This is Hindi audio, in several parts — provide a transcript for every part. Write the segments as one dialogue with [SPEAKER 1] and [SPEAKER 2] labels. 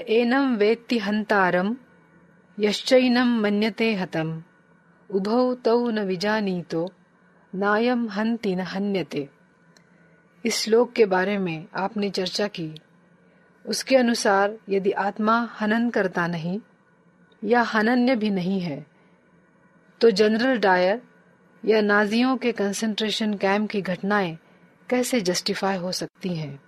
[SPEAKER 1] एनम वेत्ति हंतारम यश्चैनम मन्यते हतम। उभौ तौ न विजानीतो नायम हंति न हन्यते। इस श्लोक के बारे में आपने चर्चा की। उसके अनुसार यदि आत्मा हनन करता नहीं, या हनन्य भी नहीं है तो जनरल डायर या नाजियों के कंसंट्रेशन कैंप की घटनाएँ कैसे जस्टिफाई हो सकती हैं?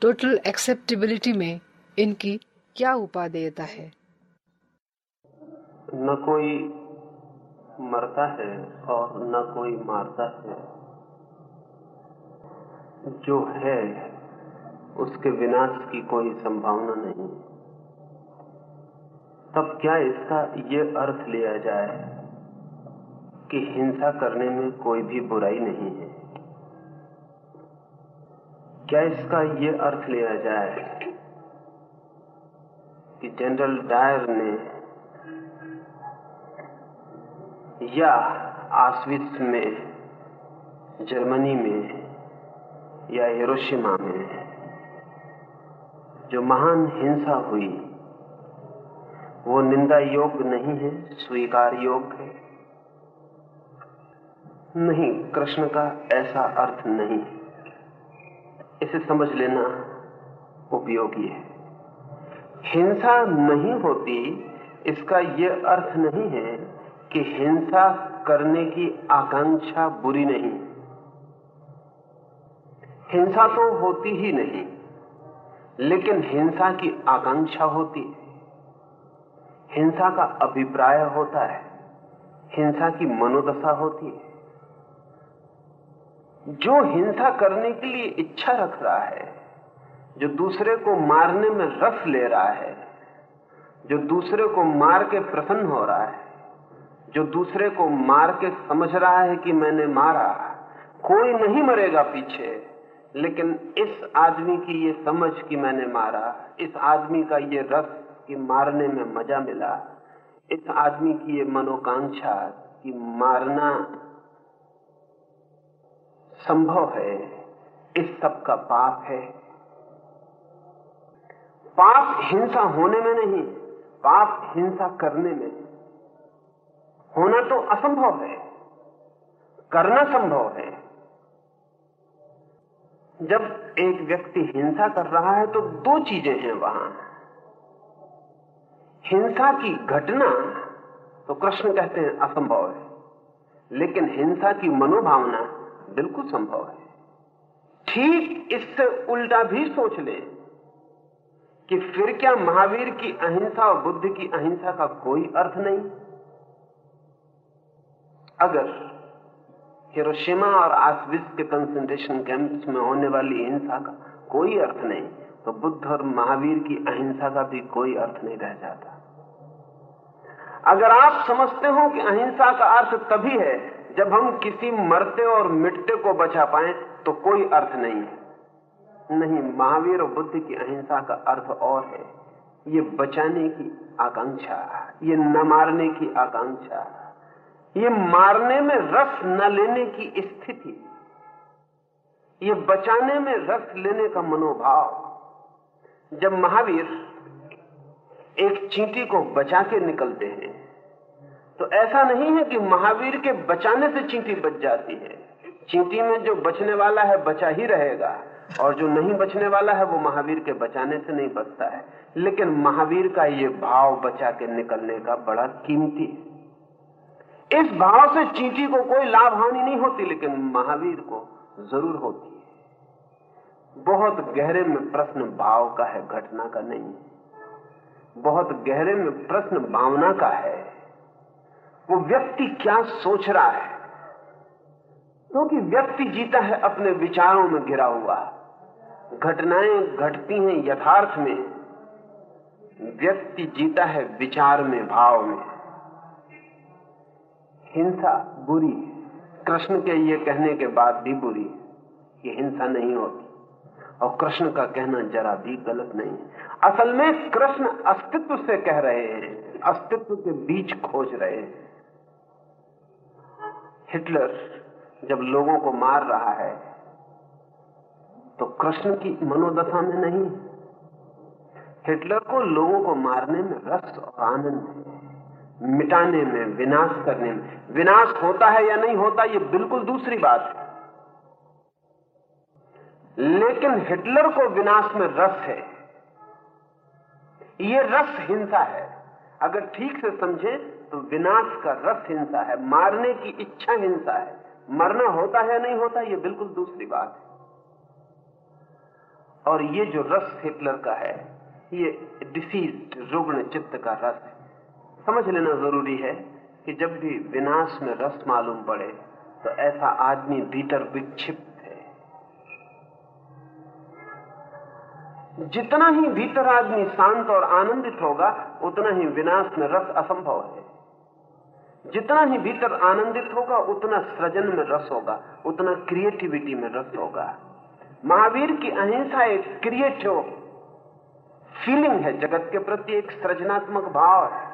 [SPEAKER 1] टोटल एक्सेप्टेबिलिटी में इनकी क्या उपादेयता है?
[SPEAKER 2] न कोई मरता है और न कोई मारता है। जो है, उसके विनाश की कोई संभावना नहीं। तब क्या इसका ये अर्थ लिया जाए कि हिंसा करने में कोई भी बुराई नहीं है? क्या इसका ये अर्थ लिया जाए कि जनरल डायर ने या आसवित्स में, जर्मनी में, या हिरोशिमा में, जो महान हिंसा हुई, वो निंदा योग्य नहीं है, स्वीकार योग्य है। नहीं, कृष्ण का ऐसा अर्थ नहीं। इसे समझ लेना उपयोगी है। हिंसा नहीं होती, इसका यह अर्थ नहीं है कि हिंसा करने की आकांक्षा बुरी नहीं। हिंसा तो होती ही नहीं, लेकिन हिंसा की आकांक्षा होती है। हिंसा का अभिप्राय होता है, हिंसा की मनोदशा होती है। जो हिंसा करने के लिए इच्छा रख रहा है जो दूसरे को मारने में रस ले रहा है, जो दूसरे को मार के प्रसन्न हो रहा है, जो दूसरे को मार के समझ रहा है कि मैंने मारा, कोई नहीं मरेगा पीछे, लेकिन इस आदमी की ये समझ कि मैंने मारा, इस आदमी का ये रस कि मारने में मज़ा मिला, इस आदमी की ये मनोकांक्षा कि मारना संभव है, इस सब का पाप है। पाप हिंसा होने में नहीं, पाप हिंसा करने में। होना तो असंभव है, करना संभव है। जब एक व्यक्ति हिंसा कर रहा है तो दो चीज़ें हैं वहाँ। हिंसा की घटना तो कृष्ण कहते हैं, असंभव है। लेकिन हिंसा की मनोभावना बिल्कुल संभव है। ठीक इससे उल्टा भी सोच ले। कि फिर क्या महावीर की अहिंसा और बुद्ध की अहिंसा का कोई अर्थ नहीं? अगर हिरोशिमा और आसविस के कंसेंट्रेशन कैंप्स में होने वाली हिंसा का कोई अर्थ नहीं तो बुद्ध और महावीर की अहिंसा का भी कोई अर्थ नहीं रह जाता। अगर आप समझते हो कि अहिंसा का अर्थ तभी है जब हम किसी मरते और मिटते को बचा पाए तो कोई अर्थ नहीं है। नहीं, महावीर और बुद्ध की अहिंसा का अर्थ और है। ये बचाने की आकांक्षा, ये न मारने की आकांक्षा, ये मारने में रस न लेने की स्थिति, ये बचाने में रस लेने का मनोभाव। जब महावीर एक चींटी को बचा के निकलते हैं तो ऐसा नहीं है कि महावीर के बचाने से चींटी बच जाती है। चींटी में जो बचने वाला है, बचा ही रहेगा। और जो नहीं बचने वाला है, वो महावीर के बचाने से नहीं बचता है। लेकिन महावीर का ये भाव बचा के निकलने का बड़ा कीमती है। इस भाव से चींटी को कोई लाभ हानि नहीं होती, लेकिन महावीर को ज़रूर होती है। बहुत गहरे में प्रश्न भाव का है, घटना का नहीं। बहुत गहरे में प्रश्न भावना का है। वो व्यक्ति क्या सोच रहा है? क्योंकि तो व्यक्ति जीता है, अपने विचारों में घिरा हुआ घटनाएँ घटती हैं यथार्थ में। व्यक्ति जीता है विचार में, भाव में। हिंसा बुरी कृष्ण के ये कहने के बाद भी बुरी कि हिंसा नहीं होती। और कृष्ण का कहना जरा भी गलत नहीं असल में कृष्ण अस्तित्व से कह रहे हैं, अस्तित्व के बीच खोज रहे हैं। हिटलर जब लोगों को मार रहा है तो कृष्ण की मनोदशा में नहीं। हिटलर को लोगों को मारने में रस और आनंद है, मिटाने में, विनाश करने में। विनाश होता है या नहीं होता, ये बिल्कुल दूसरी बात है। लेकिन हिटलर को विनाश में रस है। ये रस हिंसा है। अगर ठीक से समझे तो विनाश का रस हिंसा है। मारने की इच्छा हिंसा है। मरना होता है या नहीं होता, ये बिल्कुल दूसरी बात है। और ये जो रस हिटलर का है, ये डिसीज रुग्ण चित्त का रस है। समझ लेना ज़रूरी है कि जब भी विनाश में रस मालूम पड़े तो ऐसा आदमी भीतर विक्षिप्त है। जितना ही भीतर आदमी शांत और आनंदित होगा, उतना ही विनाश में रस असंभव है। जितना ही भीतर आनंदित होगा, उतना सृजन में रस होगा, उतना क्रिएटिविटी में रस होगा। महावीर की अहिंसा एक क्रिएटिव फीलिंग है जगत के प्रति एक सृजनात्मक भाव। है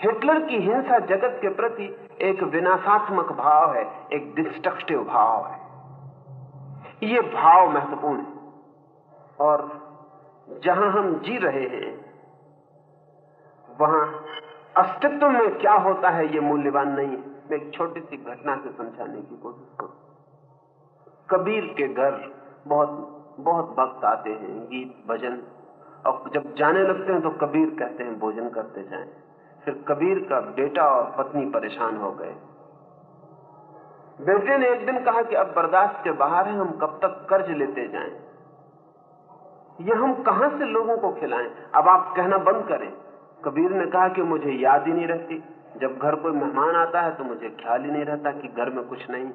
[SPEAKER 2] हिटलर की हिंसा जगत के प्रति एक विनाशात्मक भाव है, एक डिस्ट्रक्टिव भाव है। ये भाव महत्वपूर्ण है। और जहाँ हम जी रहे हैं, वहाँ अस्तित्व में क्या होता है ये मूल्यवान नहीं है। मैं एक छोटी सी घटना से समझाने की कोशिश करूँ। कबीर के घर बहुत बहुत भक्त आते हैं, गीत, भजन। और जब जाने लगते हैं तो कबीर कहते हैं, भोजन करते जाएँ। फिर कबीर का बेटा और पत्नी परेशान हो गए। बेटे ने एक दिन कहा कि अब बर्दाश्त के बाहर है, हम कब तक कर्ज लेते जाएँ? ये हम कहाँ से लोगों को खिलाएँ? अब आप कहना बंद करें। कबीर ने कहा कि मुझे याद ही नहीं रहती। जब घर कोई मेहमान आता है तो मुझे ख्याल ही नहीं रहता कि घर में कुछ नहीं।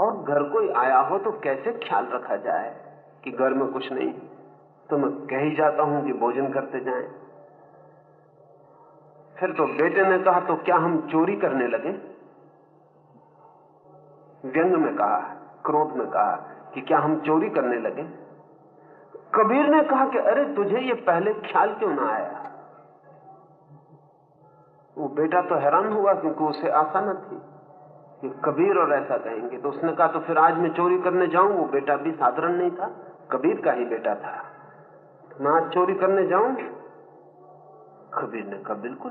[SPEAKER 2] और घर कोई आया हो तो कैसे ख्याल रखा जाए कि घर में कुछ नहीं? तो मैं कह ही जाता हूँ कि भोजन करते जाएँ। फिर तो बेटे ने कहा तो क्या हम चोरी करने लगे? व्यंग में कहा, क्रोध में कहा कि क्या हम चोरी करने लगे? कबीर ने कहा कि अरे, तुझे ये पहले ख्याल क्यों ना आया? वो बेटा तो हैरान हुआ क्योंकि उसे आशा न थी। कबीर और ऐसा कहेंगे तो उसने कहा तो फिर आज मैं चोरी करने जाऊँ? वो बेटा भी साधारण नहीं था, कबीर का ही बेटा था। मैं आज चोरी करने जाऊँ? कबीर ने कहा, बिल्कुल।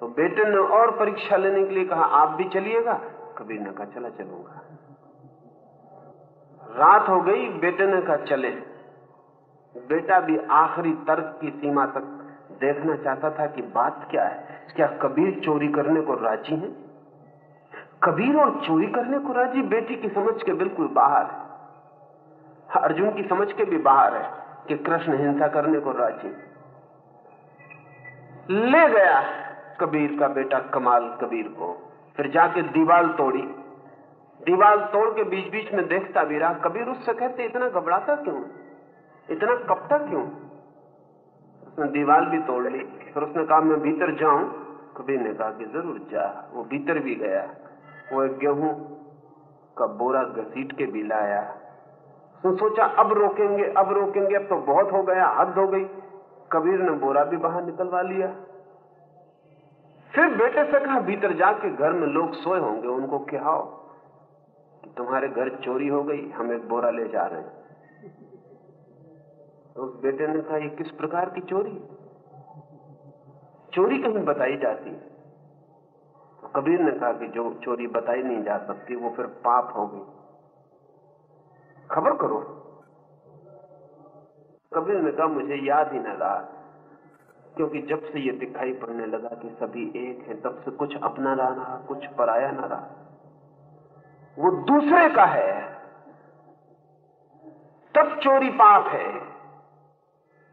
[SPEAKER 2] तो बेटे ने और परीक्षा लेने के लिए कहा, आप भी चलिएगा? कबीर ने कहा, चला चलूँगा। रात हो गई, बेटे ने कहा, चले। बेटा भी आखिरी तर्क की सीमा तक देखना चाहता था कि बात क्या है, क्या कबीर चोरी करने को राज़ी है? कबीर और चोरी करने को राज़ी बेटी की समझ के बिल्कुल बाहर है। अर्जुन की समझ के भी बाहर है कि कृष्ण हिंसा करने को राज़ी ले गया कबीर का बेटा कमाल कबीर को। फिर जाके दीवाल तोड़ी। दीवाल तोड़ के बीच बीच में देखता भी रहा। कबीर उससे कहते, इतना घबराता क्यों? इतना कपटा क्यों? उसने दीवाल भी तोड़ ली। फिर उसने कहा, मैं भीतर जाऊँ? कबीर ने कहा कि, ज़रूर जा। वो भीतर भी गया। वो एक गेहूँ का बोरा घसीट के भी लाया। उसने सोचा, अब रोकेंगे अब रोकेंगे, अब तो बहुत हो गया, हद हो गई। कबीर ने बोरा भी बाहर निकलवा लिया। फिर बेटे से कहा, भीतर जाके घर में लोग सोए होंगे, उनको खिलाओ। तुम्हारे घर चोरी हो गई, हम एक बोरा ले जा रहे हैं। तो उस बेटे ने कहा, ये किस प्रकार की चोरी? चोरी कहीं बताई जाती तो कबीर ने कहा कि जो चोरी बताई नहीं जा सकती, वो फिर पाप होगी खबर करो। कबीर ने कहा, मुझे याद ही न रहा, क्योंकि जब से ये दिखाई पड़ने लगा कि सभी एक हैं, तब से कुछ अपना रहा कुछ पराया ना रहा। वो दूसरे का है। तब चोरी पाप है।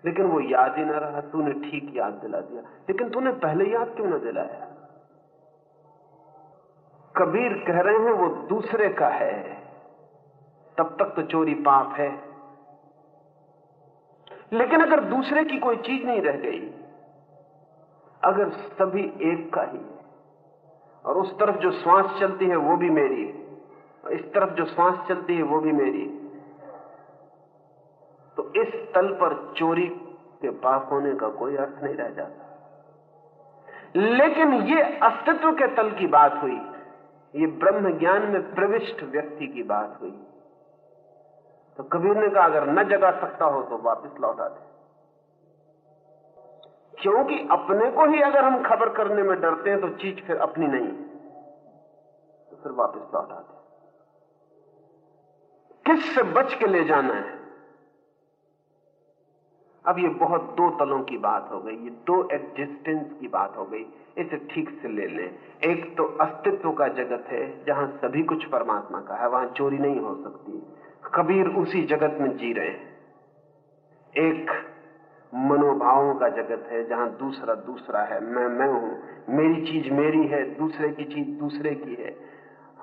[SPEAKER 2] लेकिन वो याद ही ना रहा, तूने ठीक याद दिला दिया। लेकिन तूने पहले याद क्यों ना दिलाया? कबीर कह रहे हैं, वो दूसरे का है। तब तक तो चोरी पाप है। लेकिन अगर दूसरे की कोई चीज़ नहीं रह गई, अगर सभी एक का ही और उस तरफ़ जो श्वास चलती है, वो भी मेरी है इस तरफ़ जो श्वास चलती है, वो भी मेरी तो इस तल पर चोरी के पाप होने का कोई अर्थ नहीं रह जाता। लेकिन ये अस्तित्व के तल की बात हुई। ये ब्रह्म ज्ञान में प्रविष्ट व्यक्ति की बात हुई। तो कबीर ने कहा, अगर न जगा सकता हो तो वापस लौटा दे। क्योंकि अपने को ही अगर हम खबर करने में डरते हैं तो चीज़ फिर अपनी नहीं। तो फिर वापस लौटा दे। किस से बच के ले जाना है? अब ये बहुत दो तलों की बात हो गई, ये दो एग्जिस्टेंस की बात हो गई, इसे ठीक से ले लें। एक तो अस्तित्व का जगत है, जहाँ सभी कुछ परमात्मा का है, वहाँ चोरी नहीं हो सकती। कबीर उसी जगत में जी रहे हैं। एक मनोभावों का जगत है, जहाँ दूसरा दूसरा है, मैं मैं हूँ, मेरी चीज़ मेरी है, दूसरे की चीज़ दूसरे की है।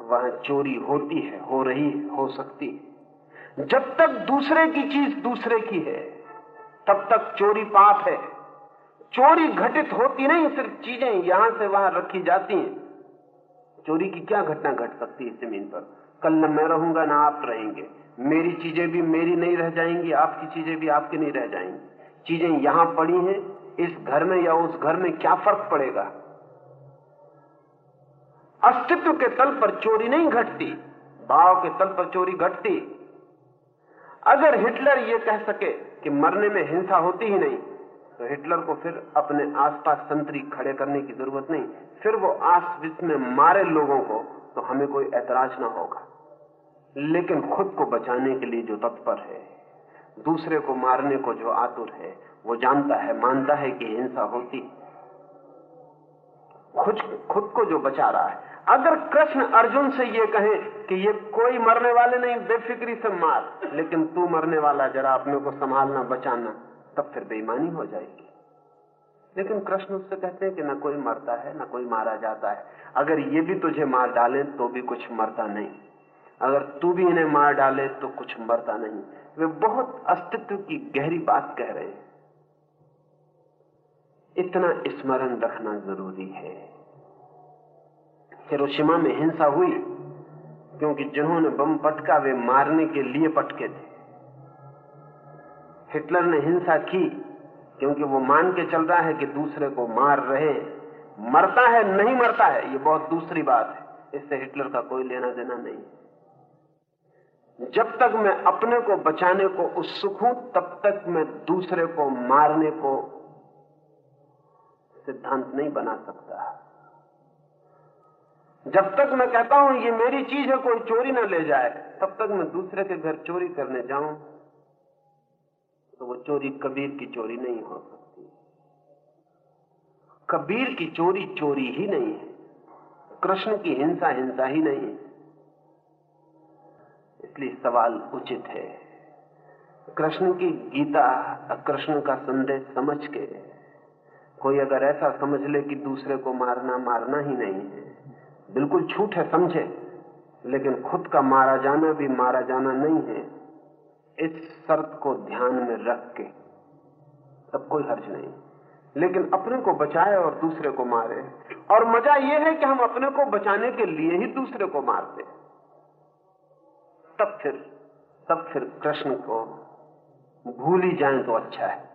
[SPEAKER 2] वहाँ चोरी होती है, हो रही हो सकती है। जब तक दूसरे की चीज़ दूसरे की है तब तक चोरी पाप है। चोरी घटित होती नहीं, सिर्फ़ चीज़ें यहाँ से वहाँ रखी जाती हैं। चोरी की क्या घटना घट सकती है ज़मीन पर? कल न मैं रहूँगा, ना आप रहेंगे। मेरी चीज़ें भी मेरी नहीं रह जाएँगी, आपकी चीज़ें भी आपकी नहीं रह जाएँगी। चीज़ें यहाँ पड़ी हैं, इस घर में या उस घर में क्या फ़र्क पड़ेगा? अस्तित्व के तल पर चोरी नहीं घटती, भाव के तल पर चोरी घटती। अगर हिटलर ये कह सके कि मरने में हिंसा होती ही नहीं तो हिटलर को फिर अपने आसपास संतरी खड़े करने की ज़रूरत नहीं। फिर वो आस विच में मारे लोगों को तो हमें कोई ऐतराज ना होगा। लेकिन खुद को बचाने के लिए जो तत्पर है, दूसरे को मारने को जो आतुर है, वो जानता है, मानता है कि हिंसा होती खुद खुद को जो बचा रहा है अगर कृष्ण अर्जुन से ये कहें कि ये कोई मरने वाले नहीं, बेफिक्री से मार, लेकिन तू मरने वाला, जरा अपने को संभालना, बचाना, तब फिर बेईमानी हो जाएगी। लेकिन कृष्ण उससे कहते हैं कि ना कोई मरता है, ना कोई मारा जाता है। अगर ये भी तुझे मार डाले तो भी कुछ मरता नहीं। अगर तू भी इन्हें मार डाले तो कुछ मरता नहीं। वे बहुत अस्तित्व की गहरी बात कह रहे हैं। इतना स्मरण रखना ज़रूरी है। हिरोशिमा में हिंसा हुई, क्योंकि जिन्होंने बम पटका, वे मारने के लिए पटके थे। हिटलर ने हिंसा की, क्योंकि वो मान के चल रहा है कि दूसरे को मार रहे मरता है, नहीं मरता है, ये बहुत दूसरी बात है। इससे हिटलर का कोई लेना देना नहीं। जब तक मैं अपने को बचाने को उत्सुक हूँ, तब तक मैं दूसरे को मारने को सिद्धांत नहीं बना सकता। जब तक मैं कहता हूँ ये मेरी चीज़ है, कोई चोरी ना ले जाए, तब तक मैं दूसरे के घर चोरी करने जाऊँ तो वो चोरी कबीर की चोरी नहीं हो सकती। कबीर की चोरी चोरी ही नहीं है, कृष्ण की हिंसा हिंसा ही नहीं है। इसलिए सवाल उचित है, कृष्ण की गीता कृष्ण का संदेश समझ के, कोई अगर ऐसा समझ ले कि दूसरे को मारना मारना ही नहीं है बिल्कुल छूट है, समझे। लेकिन खुद का मारा जाना भी मारा जाना नहीं है। इस शर्त को ध्यान में रख के तब कोई हर्ज नहीं। लेकिन अपने को बचाए और दूसरे को मारे। और मज़ा यह है कि हम अपने को बचाने के लिए ही दूसरे को मारते तब फिर तब फिर कृष्ण को भूल ही जाए तो अच्छा है।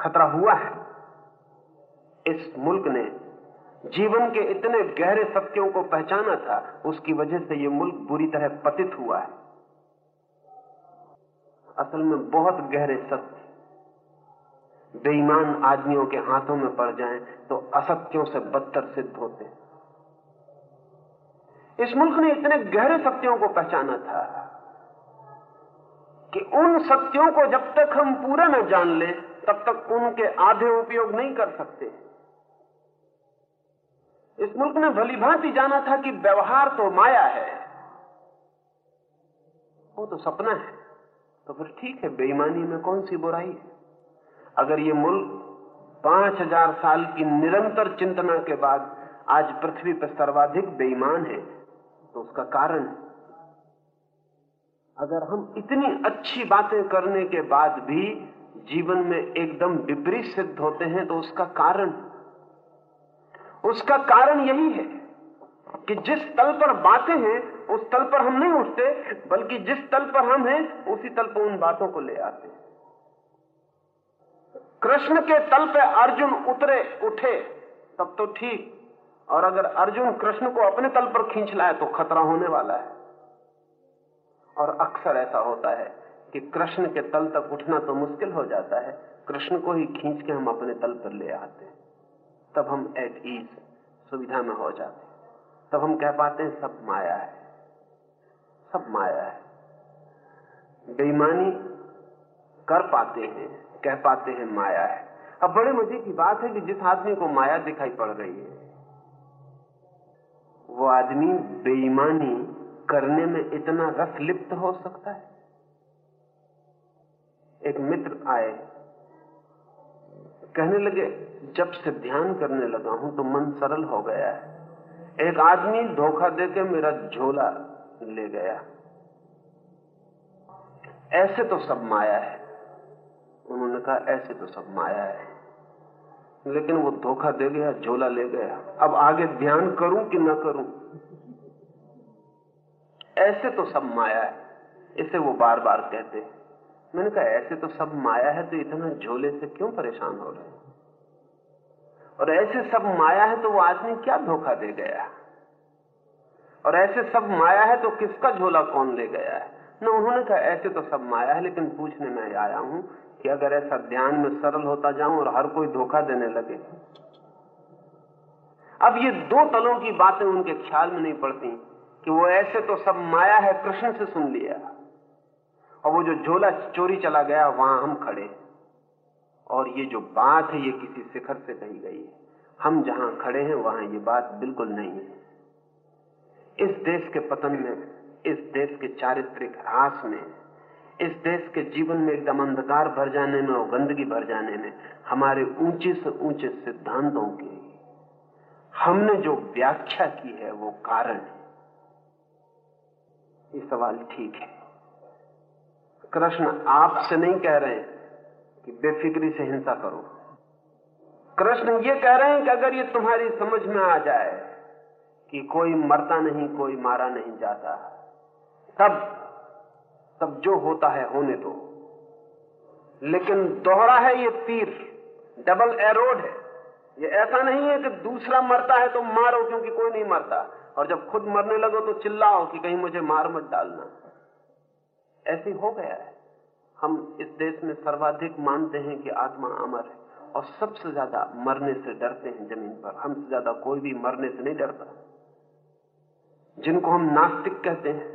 [SPEAKER 2] खतरा हुआ है। इस मुल्क ने जीवन के इतने गहरे सत्यों को पहचाना था, उसकी वजह से यह मुल्क बुरी तरह पतित हुआ है। असल में बहुत गहरे सत्य। बेईमान आदमियों के हाथों में पड़ जाएँ तो असत्यों से बदतर सिद्ध होते हैं। इस मुल्क ने इतने गहरे सत्यों को पहचाना था कि उन सत्यों को जब तक हम पूरा न जान ले, तब तक उनके आधे उपयोग नहीं कर सकते। इस मुल्क ने भली भांति जाना था कि व्यवहार तो माया है। वो तो सपना है। तो फिर ठीक है, बेईमानी में कौन सी बुराई है? अगर ये मुल्क पाँच हज़ार साल की निरंतर चिंतना के बाद आज पृथ्वी पर सर्वाधिक बेईमान है तो उसका कारण अगर हम इतनी अच्छी बातें करने के बाद भी जीवन में एकदम विपरीत सिद्ध होते हैं तो उसका कारण उसका कारण यही है कि जिस तल पर बातें हैं, उस तल पर हम नहीं उठते, बल्कि जिस तल पर हम हैं, उसी तल पर उन बातों को ले आते हैं। कृष्ण के तल पर अर्जुन उतरे, उठे, तब तो ठीक। और अगर अर्जुन कृष्ण को अपने तल पर खींच लाए तो खतरा होने वाला है। और अक्सर ऐसा होता है कि कृष्ण के तल तक उठना तो मुश्किल हो जाता है। कृष्ण को ही खींच के हम अपने तल पर ले आते हैं। तब हम एट ईज सुविधा में हो जाते तब हम कह पाते हैं, सब माया है। सब माया है। बेईमानी कर पाते हैं, कह पाते हैं, माया है। अब बड़े मज़े की बात है कि जिस आदमी को माया दिखाई पड़ रही है, वो आदमी बेईमानी करने में इतना रस लिप्त हो सकता है। एक मित्र आए कहने लगे, जब से ध्यान करने लगा हूँ तो मन सरल हो गया है। एक आदमी धोखा देके मेरा झोला ले गया। ऐसे तो सब माया है। उन्होंने कहा, ऐसे तो सब माया है। लेकिन वो धोखा दे गया, झोला ले गया। अब आगे ध्यान करूँ कि ना करूँ? ऐसे तो सब माया है। इसे वो बार बार कहते हैं। मैंने कहा, ऐसे तो सब माया है तो इतना झोले से क्यों परेशान हो रहे और ऐसे सब माया है तो वो आदमी क्या धोखा दे गया? और ऐसे सब माया है तो किसका झोला कौन ले गया है? न, उन्होंने कहा, ऐसे तो सब माया है, लेकिन पूछने में आया हूँ कि अगर ऐसा ध्यान में सरल होता जाऊँ और हर कोई धोखा देने लगे अब ये दो तलों की बातें उनके ख्याल में नहीं पड़ती कि वो ऐसे तो सब माया है, कृष्ण से सुन लिया। और वो जो झोला चोरी चला गया, वहाँ हम खड़े। और ये जो बात है, ये किसी शिखर से कही गई है। हम जहाँ खड़े हैं, वहाँ ये बात बिल्कुल नहीं है। इस देश के पतन में, इस देश के चारित्रिक ह्रास में, इस देश के जीवन में एकदम अंधकार भर जाने में और गंदगी भर जाने में, हमारे ऊँचे से ऊँचे सिद्धांतों की हमने जो व्याख्या की है, वो कारण है। ये सवाल ठीक है। कृष्ण आपसे नहीं कह रहे कि बेफिक्री से हिंसा करो। कृष्ण ये कह रहे हैं कि अगर ये तुम्हारी समझ में आ जाए कि कोई मरता नहीं, कोई मारा नहीं जाता, तब तब जो होता है होने दो। लेकिन दोहरा है ये तीर, डबल एरोड है। ये ऐसा नहीं है कि दूसरा मरता है तो मारो, क्योंकि कोई नहीं मरता। और जब खुद मरने लगो तो चिल्लाओ कि कहीं मुझे मार मत डालना। ऐसी हो गया है। हम इस देश में सर्वाधिक मानते हैं कि आत्मा अमर है और सबसे ज़्यादा मरने से डरते हैं ज़मीन पर। हमसे ज़्यादा कोई भी मरने से नहीं डरता। जिनको हम नास्तिक कहते हैं,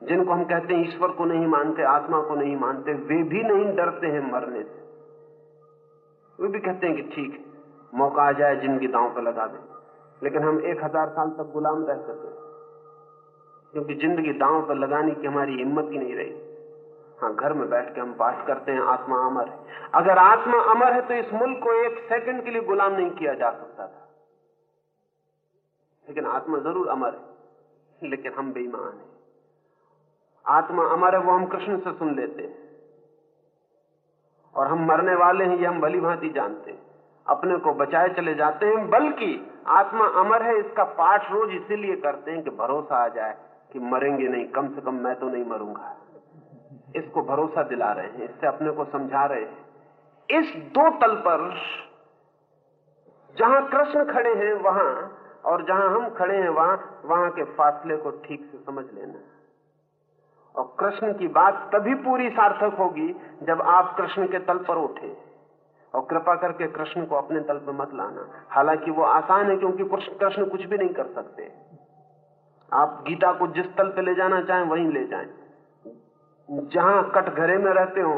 [SPEAKER 2] जिनको हम कहते हैं ईश्वर को नहीं मानते, आत्मा को नहीं मानते, वे भी नहीं डरते हैं मरने से। वे भी कहते हैं कि ठीक है, मौका आ जाए जिनकी दांव पर लगा दें। लेकिन हम एक हज़ार साल तक गुलाम रह सकते क्योंकि ज़िंदगी दांव पर लगाने की हमारी हिम्मत ही नहीं रही। हाँ घर में बैठ के हम पाठ करते हैं, आत्मा अमर है। अगर आत्मा अमर है तो इस मुल्क को एक सेकंड के लिए गुलाम नहीं किया जा सकता था। लेकिन आत्मा ज़रूर अमर है, लेकिन हम बेईमान हैं। आत्मा अमर है, वो हम कृष्ण से सुन लेते हैं। और हम मरने वाले हैं, ये हम भली भांति जानते हैं। अपने को बचाए चले जाते हैं, बल्कि आत्मा अमर है, इसका पाठ रोज इसीलिए करते हैं कि भरोसा आ जाए। कि मरेंगे नहीं, कम से कम मैं तो नहीं मरूँगा। इसको भरोसा दिला रहे हैं, इससे अपने को समझा रहे हैं। इस दो तल पर जहाँ कृष्ण खड़े हैं वहाँ, और जहाँ हम खड़े हैं वहाँ वहाँ के फासले को ठीक से समझ लेना। और कृष्ण की बात तभी पूरी सार्थक होगी जब आप कृष्ण के तल पर उठे। और कृपा करके कृष्ण को अपने तल पर मत लाना। हालाँकि वो आसान है, क्योंकि कृष्ण कुछ भी नहीं कर सकते। आप गीता को जिस तल पे ले जाना चाहें, वहीं ले जाएँ। जहाँ कटघरे में रहते हो,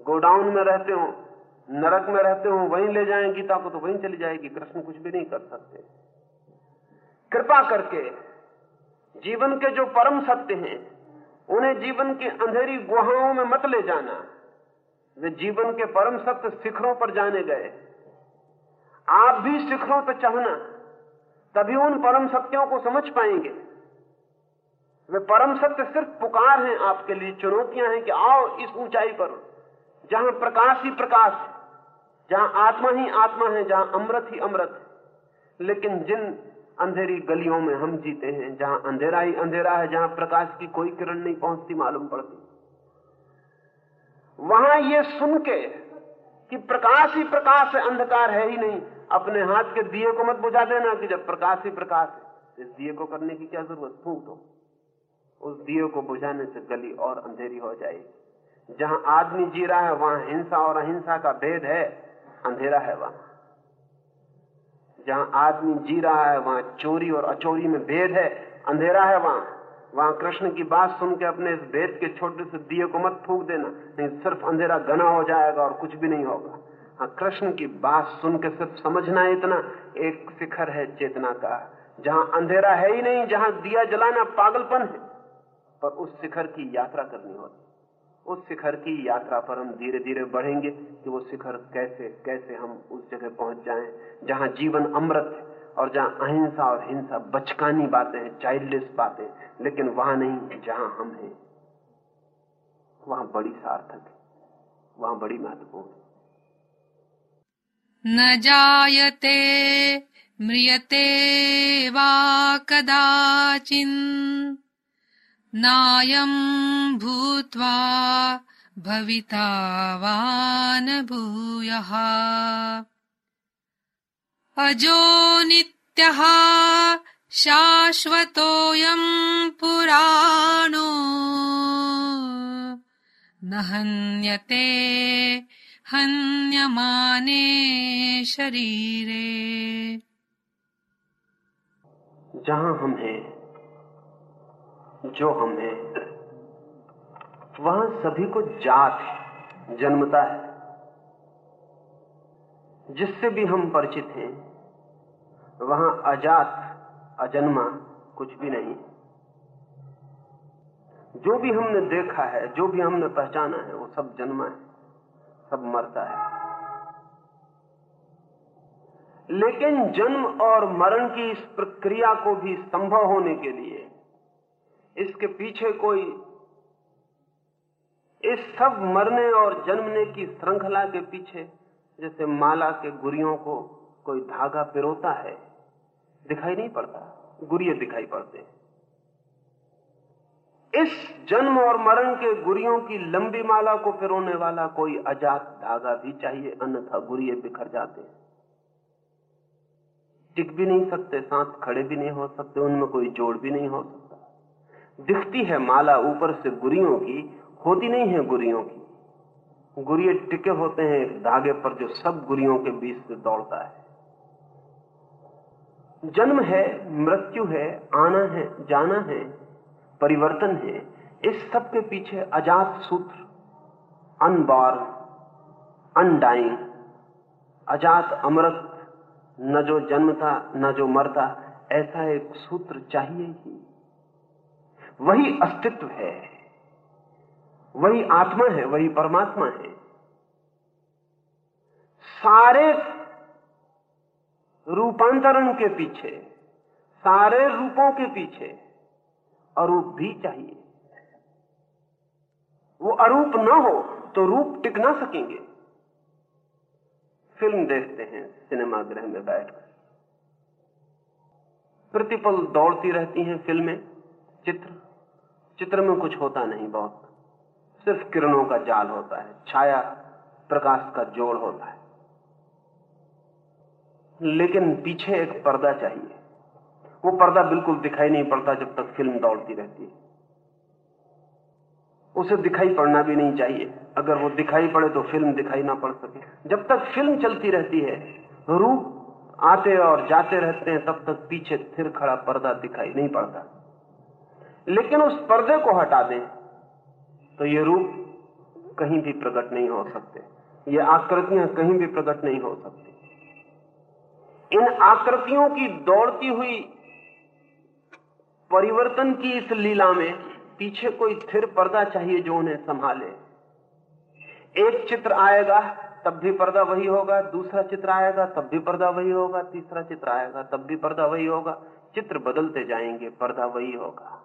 [SPEAKER 2] गोडाउन में रहते हो, नरक में रहते हो, वहीं ले जाएँ गीता को तो वहीं चली जाएगी। कृष्ण कुछ भी नहीं कर सकते। कृपा करके जीवन के जो परम सत्य हैं, उन्हें जीवन की अंधेरी गुहाओं में मत ले जाना। वे जीवन के परम सत्य शिखरों पर जाने गए। आप भी शिखरों पर चढ़ना। तभी उन परम सत्यों को समझ पाएँगे। वे परम सत्य सिर्फ़ पुकार हैं आपके लिए, चुनौतियाँ हैं कि आओ इस ऊंचाई पर, जहाँ प्रकाश ही प्रकाश है, जहाँ आत्मा ही आत्मा है, जहाँ अमृत ही अमृत है। लेकिन जिन अंधेरी गलियों में हम जीते हैं, जहाँ अंधेरा ही अंधेरा है, जहाँ प्रकाश की कोई किरण नहीं पहुँचती, मालूम पड़ती, वहाँ ये सुन के कि प्रकाश ही प्रकाश है, अंधकार है ही नहीं अपने हाथ के दिए को मत बुझा देना कि जब प्रकाश ही प्रकाश है। इस दिए को करने की क्या ज़रूरत? फूक दो। उस दिए को बुझाने से गली और अंधेरी हो जाएगी। जहाँ आदमी जी रहा है, वहाँ हिंसा और अहिंसा का भेद है, अंधेरा है वहाँ। जहाँ आदमी जी रहा है, वहाँ चोरी और अचोरी में भेद है, अंधेरा है वहाँ। वहाँ कृष्ण की बात सुन के अपने इस भेद के छोटे से दिए को मत फूक देना, नहीं सिर्फ़ अंधेरा घना हो जाएगा और कुछ भी नहीं होगा। हाँ कृष्ण की बात सुन के सिर्फ़ समझना इतना एक शिखर है चेतना का, जहाँ अंधेरा है ही नहीं, जहाँ दिया जलाना पागलपन है। पर उस शिखर की यात्रा करनी होती उस शिखर की यात्रा पर हम धीरे धीरे बढ़ेंगे कि वो शिखर कैसे कैसे हम उस जगह पहुँच जाएँ, जहाँ जीवन अमृत है और जहाँ अहिंसा और हिंसा बचकानी बातें हैं चाइल्डलेस बातें लेकिन वहाँ नहीं, जहाँ हम हैं, वहाँ बड़ी सार्थक है, वहाँ बड़ी महत्वपूर्ण
[SPEAKER 1] न जायते म्रियते वा कदाचिन्। नायम् भूत्वा भविता वा न भूयः अजो नित्यः शाश्वतोऽयम् पुराणो। न हन्यते हन्यमाने शरीरे।
[SPEAKER 2] जहाँ हम हैं, जो हम हैं, वहाँ सभी को जात जन्मता है। जिससे भी हम परिचित हैं, वहाँ अजात, अजन्मा कुछ भी नहीं। जो भी हमने देखा है, जो भी हमने पहचाना है, वो सब जन्मा है। सब मरता है। लेकिन जन्म और मरण की इस प्रक्रिया को भी संभव होने के लिए इसके पीछे कोई इस सब मरने और जन्मने की श्रृंखला के पीछे, जैसे माला के गुरियों को कोई धागा पिरोता है, दिखाई नहीं पड़ता। गुरिये दिखाई पड़ते इस जन्म और मरण के गुरियों की लंबी माला को पिरोने वाला कोई अजात धागा भी चाहिए, अन्यथा गुरिये बिखर जाते हैं। टिक भी नहीं सकते साथ खड़े भी नहीं हो सकते, उनमें कोई जोड़ भी नहीं हो सकता। दिखती है माला ऊपर से गुरियों की, होती नहीं है गुरियों की। गुरिये टिके होते हैं एक धागे पर जो सब गुरियों के बीच से दौड़ता है। जन्म है, मृत्यु है, आना है, जाना है परिवर्तन है, इस सब के पीछे अजात सूत्र, अनबार अनडाइंग अजात अमृत, न जो जन्मता न जो मरता ऐसा एक सूत्र चाहिए ही। वही अस्तित्व है, वही आत्मा है, वही परमात्मा है। सारे रूपांतरण के पीछे, सारे रूपों के पीछे अरूप भी चाहिए। वो अरूप ना हो तो रूप टिक ना सकेंगे। फ़िल्म देखते हैं, सिनेमा गृह में बैठकर प्रतिपल दौड़ती रहती हैं फ़िल्में, चित्र। चित्र में कुछ होता नहीं बहुत। सिर्फ़ किरणों का जाल होता है, छाया प्रकाश का जोड़ होता है। लेकिन पीछे एक पर्दा चाहिए। वो पर्दा बिल्कुल दिखाई नहीं पड़ता जब तक फ़िल्म दौड़ती रहती है। उसे दिखाई पड़ना भी नहीं चाहिए। अगर वो दिखाई पड़े तो फ़िल्म दिखाई ना पड़ सके। जब तक फ़िल्म चलती रहती है, रूप आते और जाते रहते हैं, तब तक पीछे थिर खड़ा पर्दा दिखाई नहीं पड़ता। लेकिन उस पर्दे को हटा दें तो ये रूप कहीं भी प्रकट नहीं हो सकते। ये आकृतियाँ कहीं भी प्रकट नहीं हो सकती। इन आकृतियों की दौड़ती हुई परिवर्तन की इस लीला में पीछे कोई स्थिर पर्दा चाहिए जो उन्हें संभाले। एक चित्र आएगा, तब भी पर्दा वही होगा। दूसरा चित्र आएगा, तब भी पर्दा वही होगा। तीसरा चित्र आएगा, तब भी पर्दा वही होगा। चित्र बदलते जाएँगे, पर्दा वही होगा।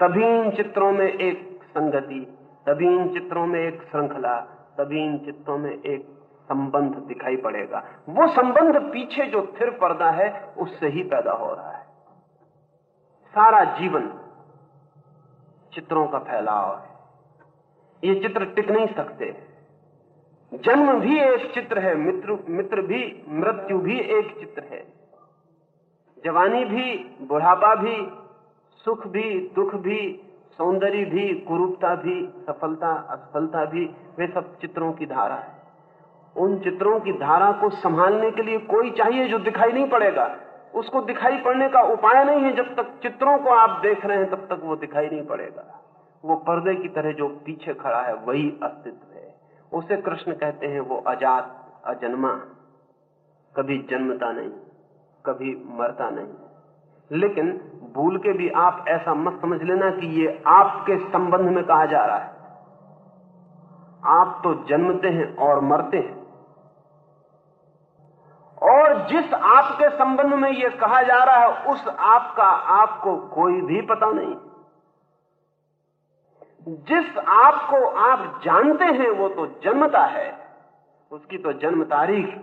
[SPEAKER 2] तभी इन चित्रों में एक संगति, तभी इन चित्रों में एक श्रृंखला, तभी इन चित्रों में एक संबंध दिखाई पड़ेगा। वो संबंध पीछे जो थिर पर्दा है, उससे ही पैदा हो रहा है। सारा जीवन चित्रों का फैलाव है। ये चित्र टिक नहीं सकते। जन्म भी एक चित्र है, मित्र मित्र भी, मृत्यु भी एक चित्र है। जवानी भी, बुढ़ापा भी, सुख भी, दुख भी, सौंदर्य भी, कुरूपता भी, सफलता, असफलता भी, वे सब चित्रों की धारा है। उन चित्रों की धारा को संभालने के लिए कोई चाहिए जो दिखाई नहीं पड़ेगा। उसको दिखाई पड़ने का उपाय नहीं है जब तक चित्रों को आप देख रहे हैं, तब तक वो दिखाई नहीं पड़ेगा। वो पर्दे की तरह जो पीछे खड़ा है, वही अस्तित्व है। उसे कृष्ण कहते हैं, वो अजात, अजन्मा। कभी जन्मता नहीं, कभी मरता नहीं। लेकिन भूल के भी आप ऐसा मत समझ लेना कि ये आपके संबंध में कहा जा रहा है। आप तो जन्मते हैं और मरते हैं। और जिस आपके संबंध में यह कहा जा रहा है, उस आपका आपको कोई भी पता नहीं। जिस आपको आप जानते हैं, वो तो जन्मता है। उसकी तो जन्म तारीख,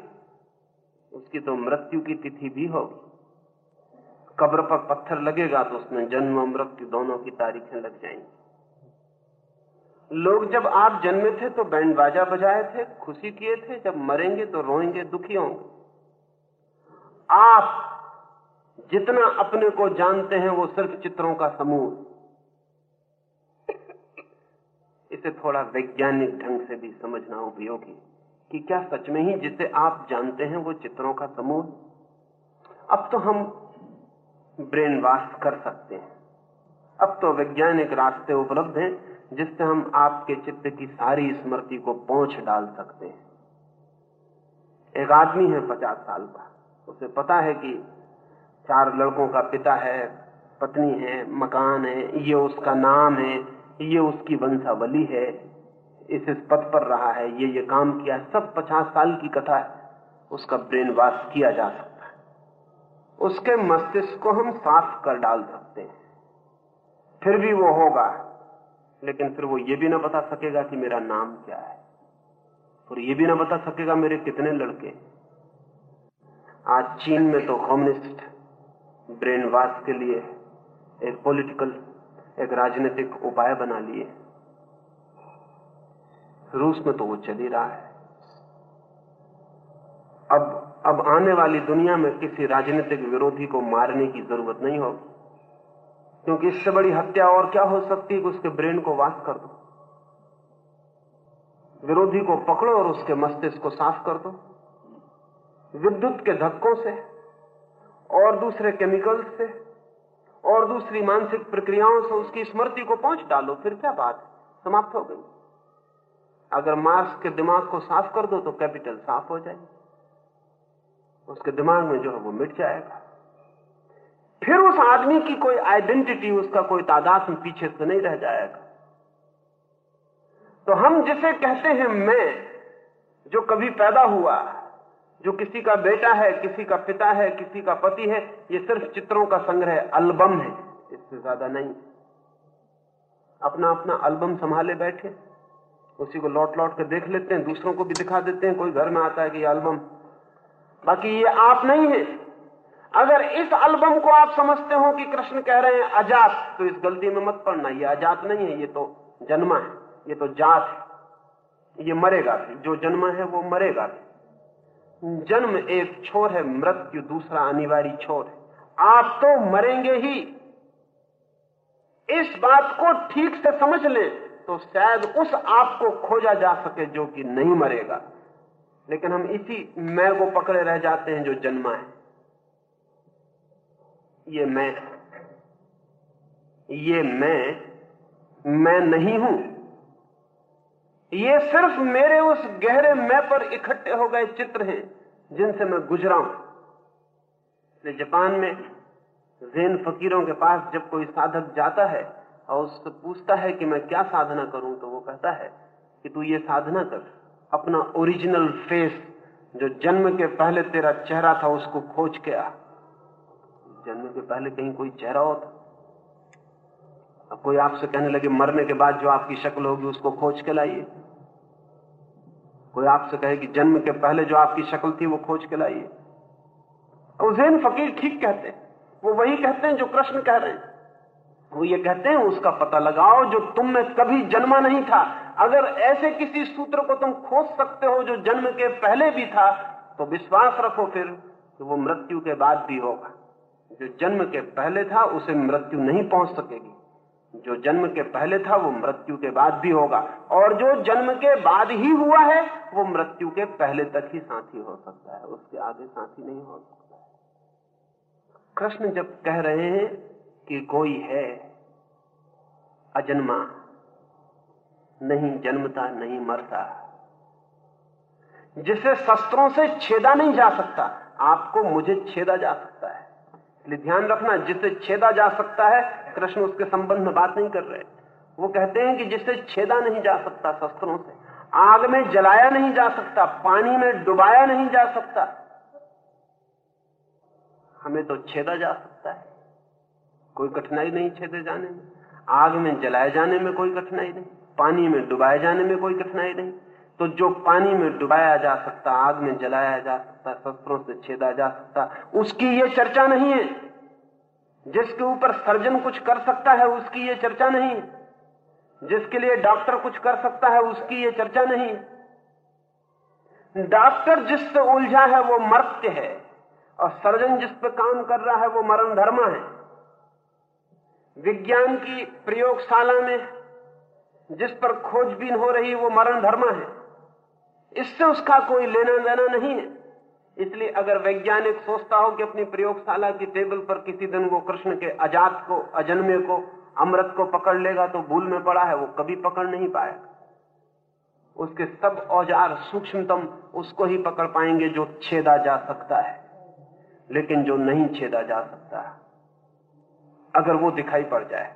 [SPEAKER 2] उसकी तो मृत्यु की तिथि भी होगी। कब्र पर पत्थर लगेगा तो उसमें जन्म और मृत्यु दोनों की तारीखें लग जाएँगी। लोग जब आप जन्मे थे तो बैंड बाजा बजाए थे, खुशी किए थे, जब मरेंगे तो रोएँगे दुखी होंगे। आप जितना अपने को जानते हैं, वो सिर्फ़ चित्रों का समूह। इसे थोड़ा वैज्ञानिक ढंग से भी समझना उपयोगी कि क्या सच में ही जिसे आप जानते हैं, वो चित्रों का समूह? अब तो हम ब्रेन वाश कर सकते हैं। अब तो वैज्ञानिक रास्ते उपलब्ध हैं, जिससे हम आपके चित्त की सारी स्मृति को पहुँच डाल सकते हैं। एक आदमी है पचास साल का। उसे पता है कि चार लड़कों का पिता है, पत्नी है, मकान है, ये उसका नाम है, ये उसकी वंशावली है। इस इस पद पर रहा है, ये ये काम किया है, सब पचास साल की कथा है। उसका ब्रेन वाश किया जा सकता है। उसके मस्तिष्क को हम साफ़ कर डाल सकते हैं। फिर भी वो होगा, लेकिन फिर वो ये भी ना बता सकेगा कि मेरा नाम क्या है। और ये भी ना बता सकेगा मेरे कितने लड़के हैं। आज चीन में तो कम्युनिस्ट ब्रेन वाश के लिए एक पॉलिटिकल एक राजनीतिक उपाय बना लिए। रूस में तो वो चल ही रहा है। अब अब आने वाली दुनिया में किसी राजनीतिक विरोधी को मारने की ज़रूरत नहीं होगी। क्योंकि इससे बड़ी हत्या और क्या हो सकती है कि उसके ब्रेन को वाश कर दो? विरोधी को पकड़ो और उसके मस्तिष्क को साफ़ कर दो। विद्युत के धक्कों से, और दूसरे केमिकल्स से, और दूसरी मानसिक प्रक्रियाओं से उसकी स्मृति को पहुँच डालो, फिर क्या बात समाप्त हो गई। अगर मार्स के दिमाग को साफ़ कर दो तो कैपिटल साफ़ हो जाएगी। उसके दिमाग में जो है, वो मिट जाएगा। फिर उस आदमी की कोई आइडेंटिटी उसका कोई तादाद में पीछे से नहीं रह जाएगा। तो हम जिसे कहते हैं मैं, जो कभी पैदा हुआ जो किसी का बेटा है, किसी का पिता है, किसी का पति है, ये सिर्फ़ चित्रों का संग्रह अल्बम है। इससे ज़्यादा नहीं। अपना अपना अल्बम संभाले बैठे। उसी को लौट लौट के देख लेते हैं, दूसरों को भी दिखा देते हैं, कोई घर में आता है कि एल्बम बाकी ये आप नहीं है। अगर इस एल्बम को आप समझते हो कि कृष्ण कह रहे हैं अजात तो इस गलती में मत पड़ना। ये अजात नहीं है, ये तो जन्मा है, ये तो जात है। ये मरेगा जो जन्मा है वो मरेगा भी। जन्म एक छोर है, मृत्यु दूसरा अनिवार्य छोर है। आप तो मरेंगे ही। इस बात को ठीक से समझ लें तो शायद उस आप को खोजा जा सके जो कि नहीं मरेगा। लेकिन हम इसी मैं को पकड़े रह जाते हैं जो जन्मा है। ये मैं ये मैं मैं नहीं हूँ। ये सिर्फ़ मेरे उस गहरे मैं पर इकट्ठे हो गए चित्र हैं, जिनसे मैं गुजरा हूँ। जापान में जैन फकीरों के पास जब कोई साधक जाता है और उससे पूछता है कि मैं क्या साधना करूँ तो वो कहता है कि तू ये साधना कर, अपना ओरिजिनल फेस जो जन्म के पहले तेरा चेहरा था उसको खोज के आ। जन्म के पहले कहीं कोई चेहरा होता। कोई आपसे कहने लगे, मरने के बाद जो आपकी शक्ल होगी उसको खोज के लाइए। कोई आपसे कहे कि जन्म के पहले जो आपकी शक्ल थी वो खोज के लाइए। जैन फकीर ठीक कहते हैं। वो वही कहते हैं जो कृष्ण कह रहे हैं। वो ये कहते हैं, उसका पता लगाओ जो तुम में कभी जन्मा नहीं था। अगर ऐसे किसी सूत्र को तुम खोज सकते हो जो जन्म के पहले भी था तो विश्वास रखो फिर कि वो मृत्यु के बाद भी होगा। जो जन्म के पहले था, उसे मृत्यु नहीं पहुँच सकेगी। जो जन्म के पहले था, वो मृत्यु के बाद भी होगा। और जो जन्म के बाद ही हुआ है, वो मृत्यु के पहले तक ही साथी हो सकता है। उसके आगे साथी नहीं हो सकता कृष्ण जब कह रहे हैं कि कोई है, अजन्मा, नहीं जन्मता, नहीं मरता, जिसे शस्त्रों से छेदा नहीं जा सकता, आपको मुझे छेदा जा सकता है। इसलिए ध्यान रखना, जिसे छेदा जा सकता है कृष्ण उसके संबंध में बात नहीं कर रहे। वो कहते हैं कि जिसे छेदा नहीं जा सकता शस्त्रों से, आग में जलाया नहीं जा सकता, पानी में डुबाया नहीं जा सकता, हमें तो छेदा जा सकता है। कोई कठिनाई नहीं छेदे जाने में। आग में जलाए जाने में कोई कठिनाई नहीं, पानी में डुबाए जाने में कोई कठिनाई नहीं। तो जो पानी में डुबाया जा सकता, आग में जलाया जा सकता, शस्त्रों से छेदा जा सकता, उसकी ये चर्चा नहीं है। जिसके ऊपर सर्जन कुछ कर सकता है, उसकी ये चर्चा नहीं। जिसके लिए डॉक्टर कुछ कर सकता है, उसकी ये चर्चा नहीं। डॉक्टर जिससे उलझा है, वो मर्त्य है। और सर्जन जिस पर काम कर रहा है, वो मरण धर्मा है। विज्ञान की प्रयोगशाला में जिस पर खोजबीन हो रही, वो मरण धर्मा है। इससे उसका कोई लेना देना नहीं है। इसलिए अगर वैज्ञानिक सोचता हो कि अपनी प्रयोगशाला की टेबल पर किसी दिन वो कृष्ण के अजात को, अजन्मे को, अमृत को पकड़ लेगा तो भूल में पड़ा है, वो कभी पकड़ नहीं पाएगा। उसके सब औज़ार सूक्ष्मतम, उसको ही पकड़ पाएँगे जो छेदा जा सकता है, लेकिन जो नहीं छेदा जा सकता अगर वो दिखाई पड़ जाए,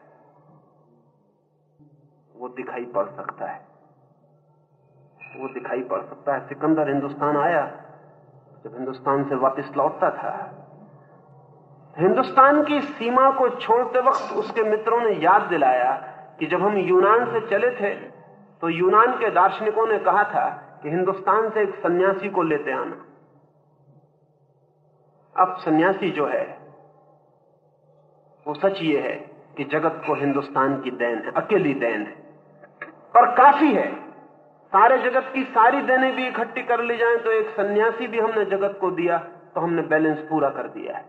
[SPEAKER 2] वो दिखाई पड़ सकता है। वो दिखाई पड़ सकता है। सिकंदर हिंदुस्तान आया जब हिंदुस्तान से वापस लौटता था, हिंदुस्तान की सीमा को छोड़ते वक्त उसके मित्रों ने याद दिलाया कि जब हम यूनान से चले थे तो यूनान के दार्शनिकों ने कहा था कि हिंदुस्तान से एक सन्यासी को लेते आना। अब सन्यासी जो है, वो सच ये है कि जगत को हिंदुस्तान की देन है, अकेली देन है, पर काफ़ी है। सारे जगत की सारी देने भी इकट्ठी कर ली जाए तो एक सन्यासी भी हमने जगत को दिया तो हमने बैलेंस पूरा कर दिया है।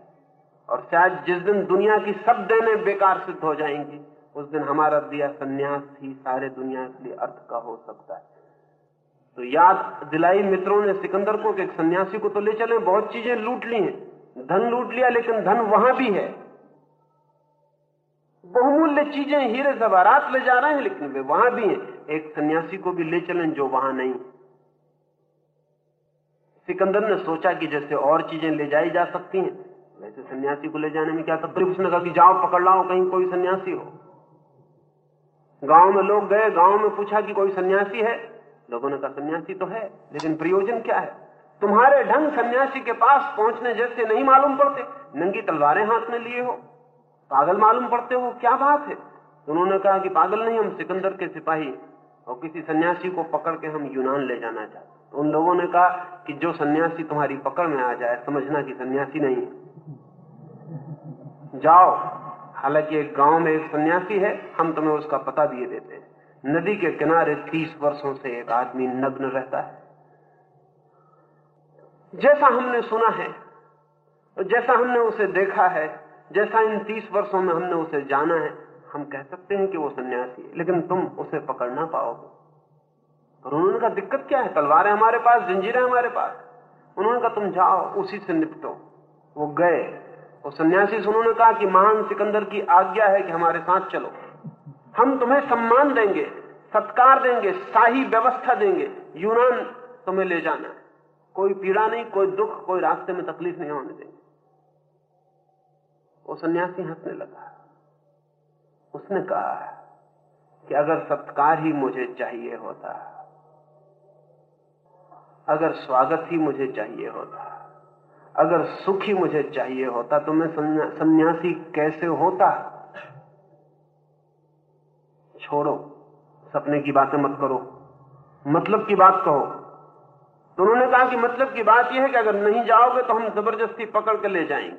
[SPEAKER 2] और शायद जिस दिन दुनिया की सब देने बेकार सिद्ध हो जाएँगी, उस दिन हमारा दिया सन्यास ही सारे दुनिया के लिए अर्थ का हो सकता है। तो याद दिलाई मित्रों ने सिकंदर को कि एक सन्यासी को तो ले चले, बहुत चीज़ें लूट ली हैं। धन लूट लिया, लेकिन धन वहाँ भी है। बहुमूल्य चीज़ें हीरे जवारात ले जा रहे हैं, लेकिन वे वहाँ भी हैं। एक सन्यासी को भी ले चलें जो वहाँ नहीं। सिकंदर ने सोचा कि जैसे और चीज़ें ले जाई जा सकती हैं, वैसे सन्यासी को ले जाने में क्या तकलीफ़ उसने कहा कि जाओ, पकड़ लाओ, कहीं कोई सन्यासी हो। गाँव में लोग गए, गाँव में पूछा कि कोई सन्यासी है? लोगों ने कहा, सन्यासी तो है, लेकिन प्रयोजन क्या है? तुम्हारे ढंग सन्यासी के पास पहुँचने जैसे नहीं मालूम पड़ते। नंगी तलवारें हाथ में लिए हो। पागल मालूम पड़ते हो, क्या बात है? उन्होंने कहा कि पागल नहीं, हम सिकंदर के सिपाही और किसी सन्यासी को पकड़ के हम यूनान ले जाना चाहते तो उन लोगों ने कहा कि जो सन्यासी तुम्हारी पकड़ में आ जाए, समझना कि सन्यासी नहीं है। जाओ, हालाँकि एक गाँव में एक सन्यासी है, हम तुम्हें उसका पता दिए देते हैं। नदी के किनारे तीस वर्षों से एक आदमी नग्न रहता है। जैसा हमने सुना है जैसा हमने उसे देखा है, जैसा इन तीस वर्षों में हमने उसे जाना है हम कह सकते हैं कि वो सन्यासी है, लेकिन तुम उसे पकड़ ना पाओगे। और उन्होंने कहा, दिक्कत क्या है? तलवारें हमारे पास, जंजीरें हमारे पास। उन्होंने कहा, तुम जाओ, उसी से निपटो। वो गए। वो सन्यासी से उन्होंने कहा कि महान सिकंदर की आज्ञा है कि हमारे साथ चलो। हम तुम्हें सम्मान देंगे, सत्कार देंगे, शाही व्यवस्था देंगे। यूनान तुम्हें ले जाना। कोई पीड़ा नहीं, कोई दुख, कोई रास्ते में तकलीफ़ नहीं होने देंगे। वो सन्यासी हंसने लगा। उसने कहा कि अगर सत्कार ही मुझे चाहिए होता, अगर स्वागत ही मुझे चाहिए होता, अगर सुख ही मुझे चाहिए होता तो मैं सन्यासी कैसे होता? छोड़ो, सपने की बातें मत करो मतलब की बात कहो। तो उन्होंने कहा कि मतलब की बात यह है कि अगर नहीं जाओगे तो हम ज़बरदस्ती पकड़ के ले जाएँगे।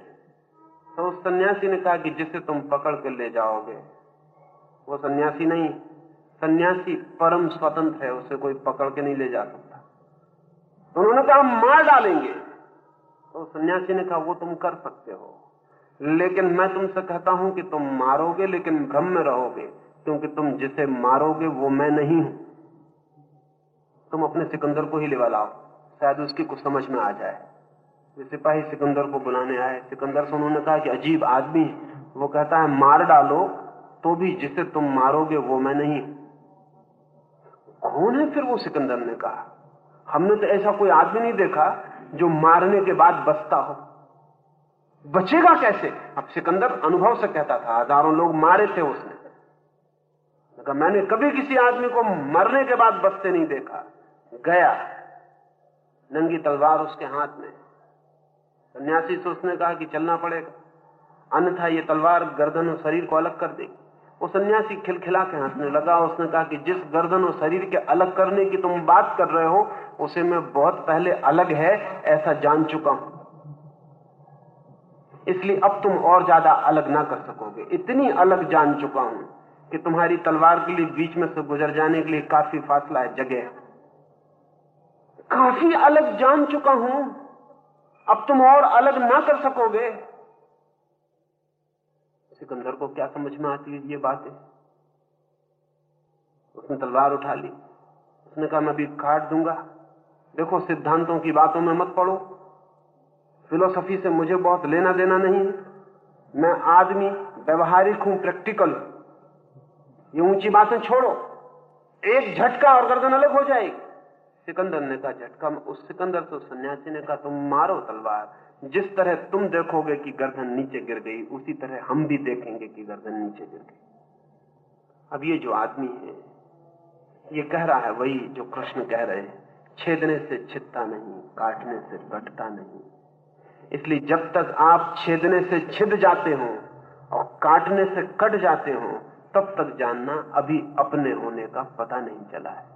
[SPEAKER 2] तो उस सन्यासी ने कहा कि जिसे तुम पकड़ के ले जाओगे वो सन्यासी नहीं, सन्यासी परम स्वतंत्र है, उसे कोई पकड़ के नहीं ले जा सकता। तो उन्होंने कहा, हम मार डालेंगे। तो सन्यासी ने कहा, वो तुम कर सकते हो। लेकिन मैं तुमसे कहता हूँ कि तुम मारोगे, लेकिन भ्रम में रहोगे, क्योंकि तुम जिसे मारोगे, वो मैं नहीं हूँ। तुम अपने सिकंदर को ही लेवा लाओ, शायद उसकी कुछ समझ में आ जाए। सिपाही सिकंदर को बुलाने आए। सिकंदर से उन्होंने कहा कि अजीब आदमी वो कहता है, मार डालो तो भी जिसे तुम मारोगे वो मैं नहीं। कौन है फिर वो सिकंदर ने कहा। हमने तो ऐसा कोई आदमी नहीं देखा जो मारने के बाद बचता हो। बचेगा कैसे? अब सिकंदर अनुभव से कहता था, हज़ारों लोग मारे थे उसने। तो मैंने कभी किसी आदमी को मरने के बाद बचते नहीं देखा। गया, नंगी तलवार उसके हाथ में। सन्यासी से उसने कहा कि चलना पड़ेगा। अन्यथा ये तलवार गर्दन और शरीर को अलग कर देगी। वो सन्यासी खिलखिला के हंसने लगा, उसने कहा कि जिस गर्दन और शरीर के अलग करने की तुम बात कर रहे हो, उसे मैं बहुत पहले अलग है, ऐसा जान चुका हूँ। इसलिए अब तुम और ज़्यादा अलग ना कर सकोगे। इतनी अलग जान चुका हूँ कि तुम्हारी तलवार के लिए बीच में से गुजर जाने के लिए काफ़ी फासला है, जगह काफ़ी अलग जान चुका हूँ। अब तुम और अलग ना कर सकोगे। सिकंदर को क्या समझ में आती है ये बातें? उसने तलवार उठा ली। उसने कहा, मैं अभी काट दूँगा। देखो, सिद्धांतों की बातों में मत पड़ो। फिलोसफी से मुझे बहुत लेना देना नहीं मैं आदमी, व्यवहारिक हूँ, प्रैक्टिकल ये ऊँची बातें छोड़ो। एक झटका और गर्दन अलग हो जाएगी। सिकंदर ने कहा, झटका? उस सिकंदर तो सन्यासी ने कहा, तुम मारो तलवार। जिस तरह तुम देखोगे कि गर्दन नीचे गिर गई, उसी तरह हम भी देखेंगे कि गर्दन नीचे गिर गई। अब ये जो आदमी है, ये कह रहा है वही जो कृष्ण कह रहे हैं, छेदने से छिदता नहीं, काटने से कटता नहीं। इसलिए जब तक आप छेदने से छिद जाते हो और काटने से कट जाते हो, तब तक जानना अभी अपने होने का पता नहीं चला है।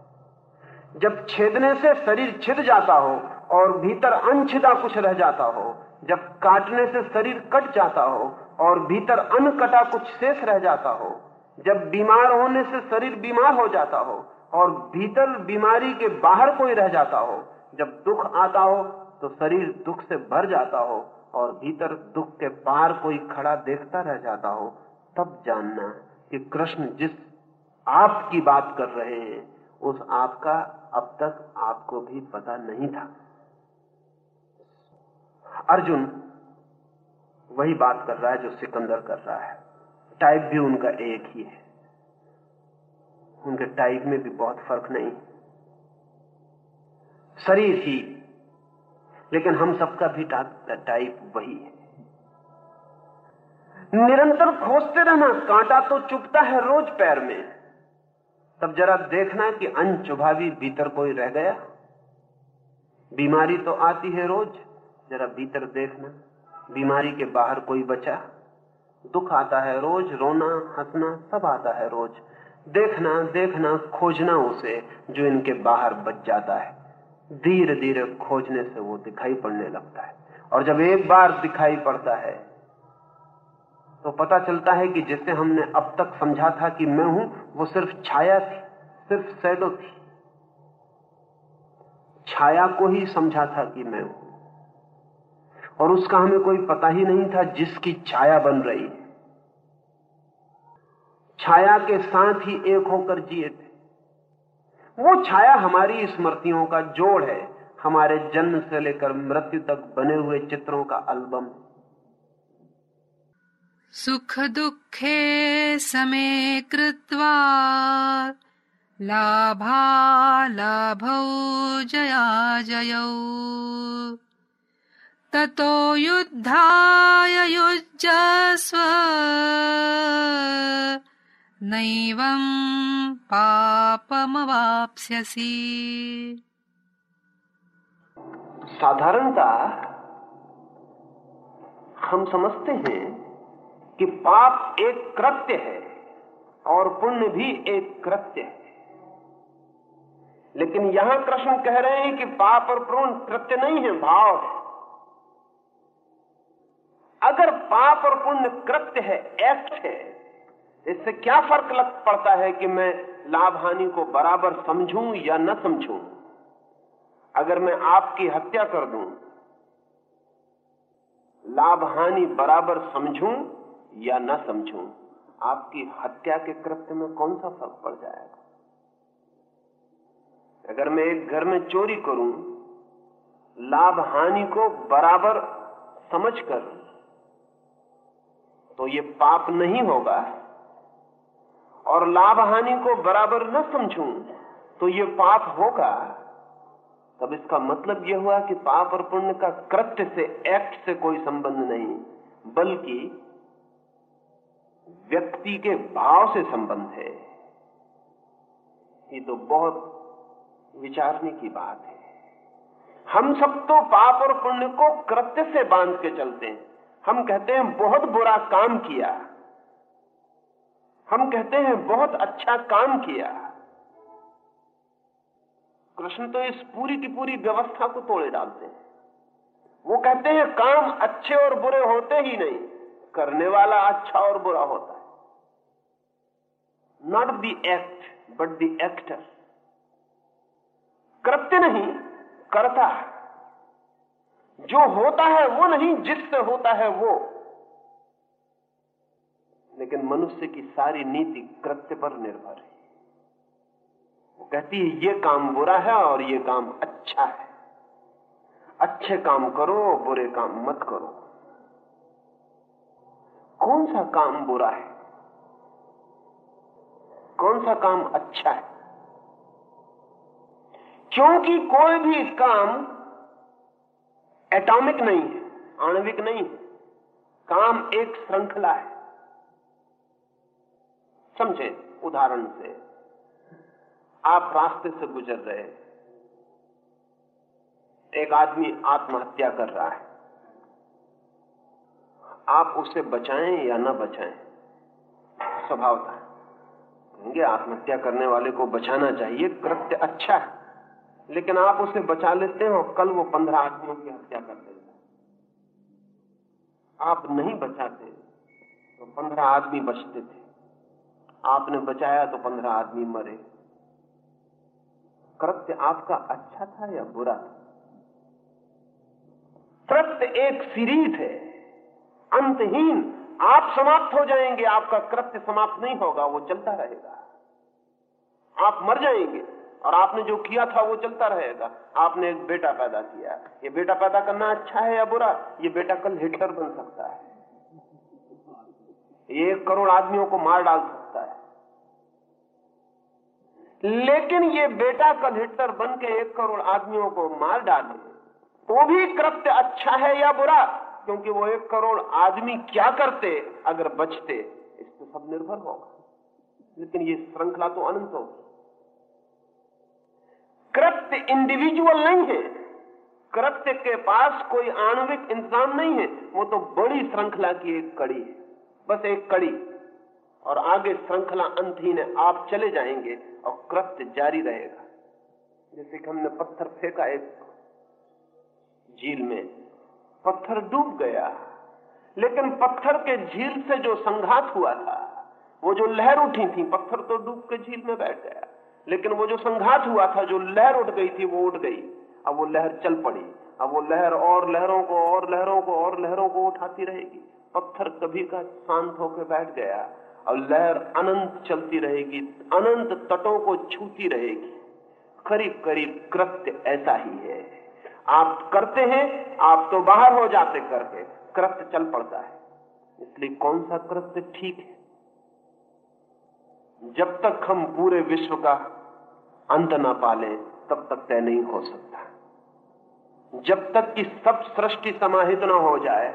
[SPEAKER 2] जब छेदने से शरीर छिद जाता हो और भीतर अनछिदा कुछ रह जाता हो। जब काटने से शरीर कट जाता हो और भीतर अनकटा कुछ शेष रह जाता हो। जब बीमार होने से शरीर बीमार हो जाता हो और भीतर बीमारी के बाहर कोई रह जाता हो। जब दुख आता हो तो शरीर दुख से भर जाता हो और भीतर दुख के पार कोई खड़ा देखता रह जाता हो। तब जानना कि कृष्ण जिस आप की बात कर रहे हैं, उस आपका अब तक आपको भी पता नहीं था। अर्जुन वही बात कर रहा है जो सिकंदर कर रहा है। टाइप भी उनका एक ही है। उनके टाइप में भी बहुत फ़र्क नहीं। शरीर ही। लेकिन हम सबका भी टाइप वही है। निरंतर खोजते रहना, कांटा तो चुपता है रोज पैर में। तब जरा देखना कि अनचुभा भी भीतर कोई रह गया। बीमारी तो आती है रोज। जरा भीतर देखना। बीमारी के बाहर कोई बचा। दुख आता है रोज, रोना, हंसना, सब आता है रोज। देखना देखना, खोजना उसे, जो इनके बाहर बच जाता है। धीरे धीरे खोजने से वो दिखाई पड़ने लगता है। और जब एक बार दिखाई पड़ता है तो पता चलता है कि जिसे हमने अब तक समझा था कि मैं हूँ, वो सिर्फ़ छाया थी, सिर्फ़ सैडो थी। छाया को ही समझा था कि मैं हूँ। और उसका हमें कोई पता ही नहीं था जिसकी छाया बन रही छाया के साथ ही एक होकर जिए थे। वो छाया हमारी स्मृतियों का जोड़ है, हमारे जन्म से लेकर मृत्यु तक बने हुए चित्रों का एल्बम
[SPEAKER 1] सुख दुखे समे कृत्वा लाभौ जया जयौ ततो युद्धाय युज्यस्व। नैवं पापमवाप्स्यसि।
[SPEAKER 2] साधारणता हम समझते हैं कि पाप एक कृत्य है और पुण्य भी एक कृत्य है। लेकिन यहाँ कृष्ण कह रहे हैं कि पाप और पुण्य कृत्य नहीं है, भाव है। अगर पाप और पुण्य कृत्य है एक्ट है, इससे क्या फ़र्क लग पड़ता है कि मैं लाभ हानि को बराबर समझूं या न समझूं? अगर मैं आपकी हत्या कर दूँ लाभ हानि बराबर समझूं या न समझूं, आपकी हत्या के कृत्य में कौन सा फ़र्क पड़ जाएगा? अगर मैं एक घर में चोरी करूँ लाभ हानि को बराबर समझकर तो ये पाप नहीं होगा। और लाभ हानि को बराबर न समझूं तो ये पाप होगा। तब इसका मतलब यह हुआ कि पाप और पुण्य का कृत्य से एक्ट से कोई संबंध नहीं, बल्कि व्यक्ति के भाव से संबंध है। ये तो बहुत विचारने की बात है। हम सब तो पाप और पुण्य को कृत्य से बाँध के चलते हैं। हम कहते हैं बहुत बुरा काम किया। हम कहते हैं बहुत अच्छा काम किया। कृष्ण तो इस पूरी की पूरी व्यवस्था को तोड़े डालते हैं। वो कहते हैं, काम अच्छे और बुरे होते ही नहीं, करने वाला अच्छा और बुरा होता है। Not the act but the actor कृत्य नहीं, करता जो होता है वो नहीं, जिससे होता है वो। लेकिन मनुष्य की सारी नीति कृत्य पर निर्भर है। वो कहती है, ये काम बुरा है और ये काम अच्छा है। अच्छे काम करो, बुरे काम मत करो। कौन सा काम बुरा है? कौन सा काम अच्छा है? क्योंकि कोई भी काम एटॉमिक नहीं है आणविक नहीं है काम एक श्रृंखला है। समझे उदाहरण से? आप रास्ते से गुजर रहे एक आदमी आत्महत्या कर रहा है। आप उसे बचाएँ या न बचाएँ? स्वभावता। कहेंगे, आत्महत्या करने वाले को बचाना चाहिए, कृत्य अच्छा है। लेकिन आप उसे बचा लेते हैं और कल वो पंद्रह आदमियों की हत्या कर देता आप नहीं बचाते तो पंद्रह आदमी बचते थे। आपने बचाया तो पंद्रह आदमी मरे। कृत्य आपका अच्छा था या बुरा था? कृत्य एक सीरीज़ है। अंतहीन आप समाप्त हो जाएँगे, आपका कृत्य समाप्त नहीं होगा, वो चलता रहेगा। आप मर जाएँगे। और आपने जो किया था वो चलता रहेगा। आपने एक बेटा पैदा किया ये बेटा पैदा करना अच्छा है या बुरा? ये बेटा कल हिटलर बन सकता है। ये एक करोड़ आदमियों को मार डाल सकता है। लेकिन ये बेटा कल हिटलर बन के एक करोड़ आदमियों को मार डाले तो भी कृत्य अच्छा है या बुरा? क्योंकि वो एक करोड़ आदमी क्या करते अगर बचते? इस पर सब निर्भर होगा। लेकिन ये श्रृंखला तो अनंत होगी। कृत्य इंडिविजुअल नहीं है। कृत्य के पास कोई आणविक इंतज़ाम नहीं है। वो तो बड़ी श्रृंखला की एक कड़ी है। बस एक कड़ी। और आगे श्रृंखला अंतहीन है। आप चले जाएँगे और कृत्य जारी रहेगा। जैसे कि हमने पत्थर फेंका एक झील में। पत्थर डूब गया। लेकिन पत्थर के झील से जो संघात हुआ था, वो जो लहर उठी थी, पत्थर तो डूब के झील में बैठ गया। लेकिन वो जो संघात हुआ था, जो लहर उठ गई थी, वो उठ गई। अब वो लहर चल पड़ी। अब वो लहर और लहरों को, और लहरों को, और लहरों को उठाती रहेगी। पत्थर कभी का शांत होकर बैठ गया। और लहर अनंत चलती रहेगी, अनंत तटों को छूती रहेगी। करीब करीब कृत्य ऐसा ही है। आप करते हैं, आप तो बाहर हो जाते करके। कृत्य चल पड़ता है। इसलिए कौन सा कृत्य ठीक है? जब तक हम पूरे विश्व का अंत ना पाले, तब तक तय नहीं हो सकता। जब तक कि सब सृष्टि समाहित ना हो जाए,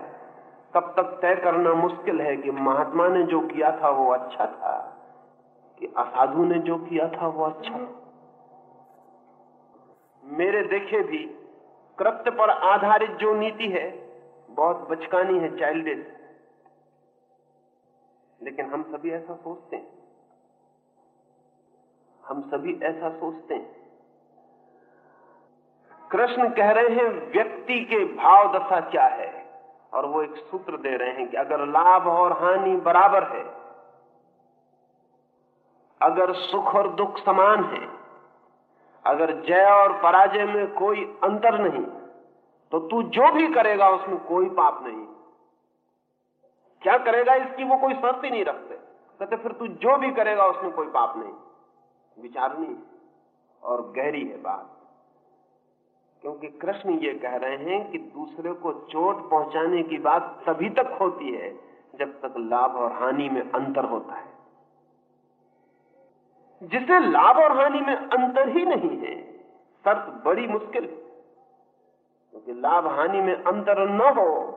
[SPEAKER 2] तब तक तय करना मुश्किल है कि महात्मा ने जो किया था वो अच्छा था, कि असाधु ने जो किया था वो अच्छा मेरे देखे भी कृत्य पर आधारित जो नीति है, बहुत बचकानी है चाइल्डिश लेकिन हम सभी ऐसा सोचते हैं। हम सभी ऐसा सोचते हैं। कृष्ण कह रहे हैं, व्यक्ति के भाव दशा क्या है? और वो एक सूत्र दे रहे हैं कि अगर लाभ और हानि बराबर है, अगर सुख और दुख समान है, अगर जय और पराजय में कोई अंतर नहीं तो तू जो भी करेगा उसमें कोई पाप नहीं। क्या करेगा इसकी वो कोई शर्त ही नहीं रखते। कहते, फिर तू जो भी करेगा उसमें कोई पाप नहीं। विचारनी और गहरी है बात। क्योंकि कृष्ण ये कह रहे हैं कि दूसरे को चोट पहुँचाने की बात तभी तक होती है जब तक लाभ और हानि में अंतर होता है। जिसे लाभ और हानि में अंतर ही नहीं है, शर्त बड़ी मुश्किल है। क्योंकि लाभ हानि में अंतर न हो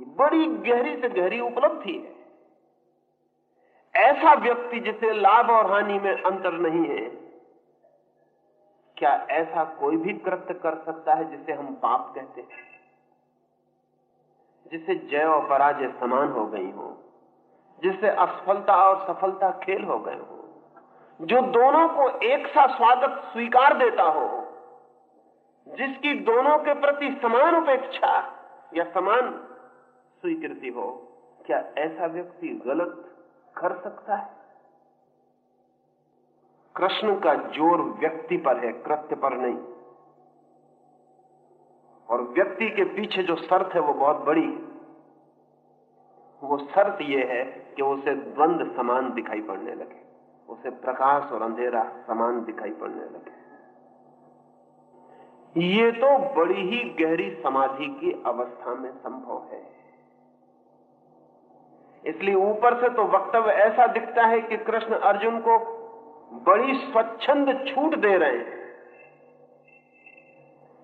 [SPEAKER 2] बड़ी गहरी से गहरी उपलब्धि है। ऐसा व्यक्ति जिसे लाभ और हानि में अंतर नहीं है, क्या ऐसा कोई भी कृत्य कर सकता है जिसे हम पाप कहते हैं? जिसे जय और पराजय समान हो गई हो जिससे असफलता और सफलता खेल हो गए हो, जो दोनों को एक सा स्वागत स्वीकार देता हो, जिसकी दोनों के प्रति समान उपेक्षा या समान स्वीकृति हो, क्या ऐसा व्यक्ति गलत कर सकता है? कृष्ण का ज़ोर व्यक्ति पर है, कृत्य पर नहीं। और व्यक्ति के पीछे जो शर्त है वो बहुत बड़ी। वो शर्त ये है कि उसे द्वंद समान दिखाई पड़ने लगे। उसे प्रकाश और अंधेरा समान दिखाई पड़ने लगे। ये तो बड़ी ही गहरी समाधि की अवस्था में संभव है। इसलिए ऊपर से तो वक्तव्य ऐसा दिखता है कि कृष्ण अर्जुन को बड़ी स्वच्छंद छूट दे रहे हैं।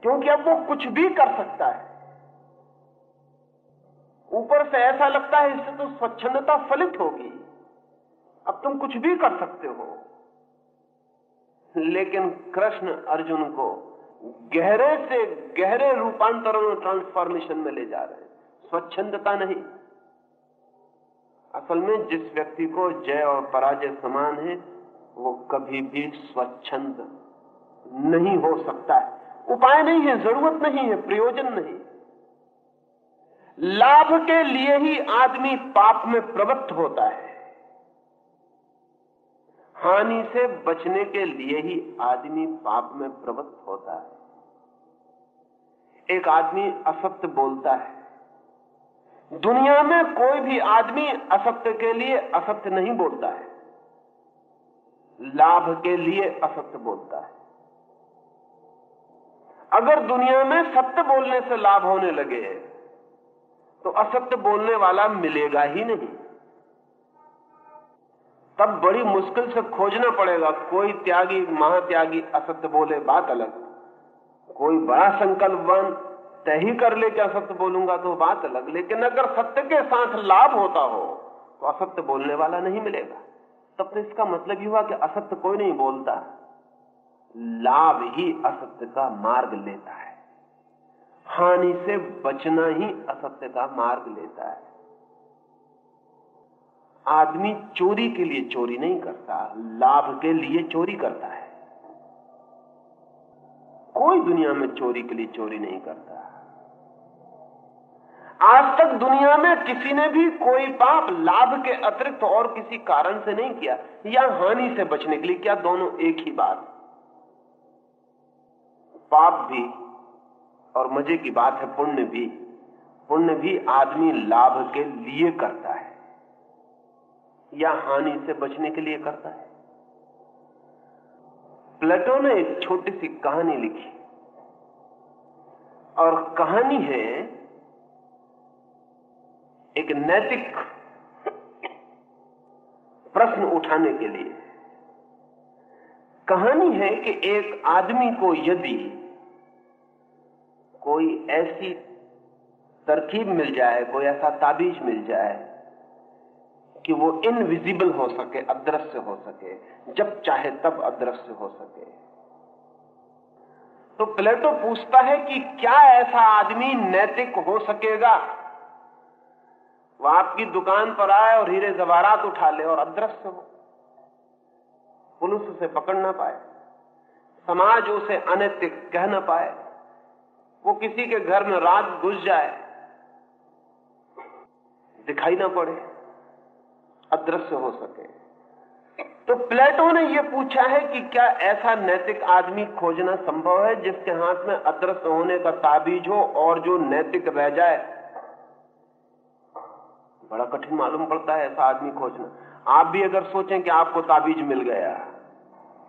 [SPEAKER 2] क्योंकि अब वो कुछ भी कर सकता है। ऊपर से ऐसा लगता है इससे तो स्वच्छंदता फलित होगी। अब तुम कुछ भी कर सकते हो। लेकिन कृष्ण अर्जुन को गहरे से गहरे रूपांतरण और ट्रांसफॉर्मेशन में ले जा रहे हैं। स्वच्छंदता नहीं। असल में जिस व्यक्ति को जय और पराजय समान है, वो कभी भी स्वच्छंद नहीं हो सकता है। उपाय नहीं है, ज़रूरत नहीं है, प्रयोजन नहीं लाभ के लिए ही आदमी पाप में प्रवृत्त होता है। हानि से बचने के लिए ही आदमी पाप में प्रवृत्त होता है। एक आदमी असत्य बोलता है दुनिया में कोई भी आदमी असत्य के लिए असत्य नहीं बोलता है। लाभ के लिए असत्य बोलता है। अगर दुनिया में सत्य बोलने से लाभ होने लगे तो असत्य बोलने वाला मिलेगा ही नहीं। तब बड़ी मुश्किल से खोजना पड़ेगा, कोई त्यागी, महात्यागी असत्य बोले बात अलग। कोई बड़ा संकल्पवान तय ही कर ले कि असत्य बोलूँगा तो बात अलग, लेकिन अगर सत्य के साथ लाभ होता हो तो असत्य बोलने वाला नहीं मिलेगा। तब तो इसका मतलब ही हुआ कि असत्य कोई नहीं बोलता, लाभ ही असत्य का मार्ग लेता है। हानि से बचना ही असत्य का मार्ग लेता है। आदमी चोरी के लिए चोरी नहीं करता, लाभ के लिए चोरी करता है। कोई दुनिया में चोरी के लिए चोरी नहीं करता। आज तक दुनिया में किसी ने भी कोई पाप लाभ के अतिरिक्त और किसी कारण से नहीं किया, या हानि से बचने के लिए क्या दोनों एक ही बात? पाप भी और मज़े की बात है, पुण्य भी। पुण्य भी आदमी लाभ के लिए करता है, या हानि से बचने के लिए करता है। प्लेटो ने एक छोटी सी कहानी लिखी। और कहानी है एक नैतिक प्रश्न उठाने के लिए। कहानी है कि एक आदमी को यदि कोई ऐसी तरकीब मिल जाए, कोई ऐसा ताबीज मिल जाए कि वो इनविजिबल हो सके, अदृश्य हो सके, जब चाहे तब अदृश्य हो सके। तो प्लेटो पूछता है कि क्या ऐसा आदमी नैतिक हो सकेगा? वो आपकी दुकान पर आए और हीरे जवारात उठा ले और अदृश्य हो। पुलिस उसे पकड़ ना पाए। समाज उसे अनैतिक कह ना पाए। वो किसी के घर में रात घुस जाए। दिखाई ना पड़े। अदृश्य हो सके। तो प्लेटो ने यह पूछा है कि क्या ऐसा नैतिक आदमी खोजना संभव है जिसके हाथ में अदृश्य होने का ताबीज हो और जो नैतिक रह जाए बड़ा कठिन मालूम पड़ता है ऐसा आदमी खोजना। आप भी अगर सोचें कि आपको ताबीज मिल गया,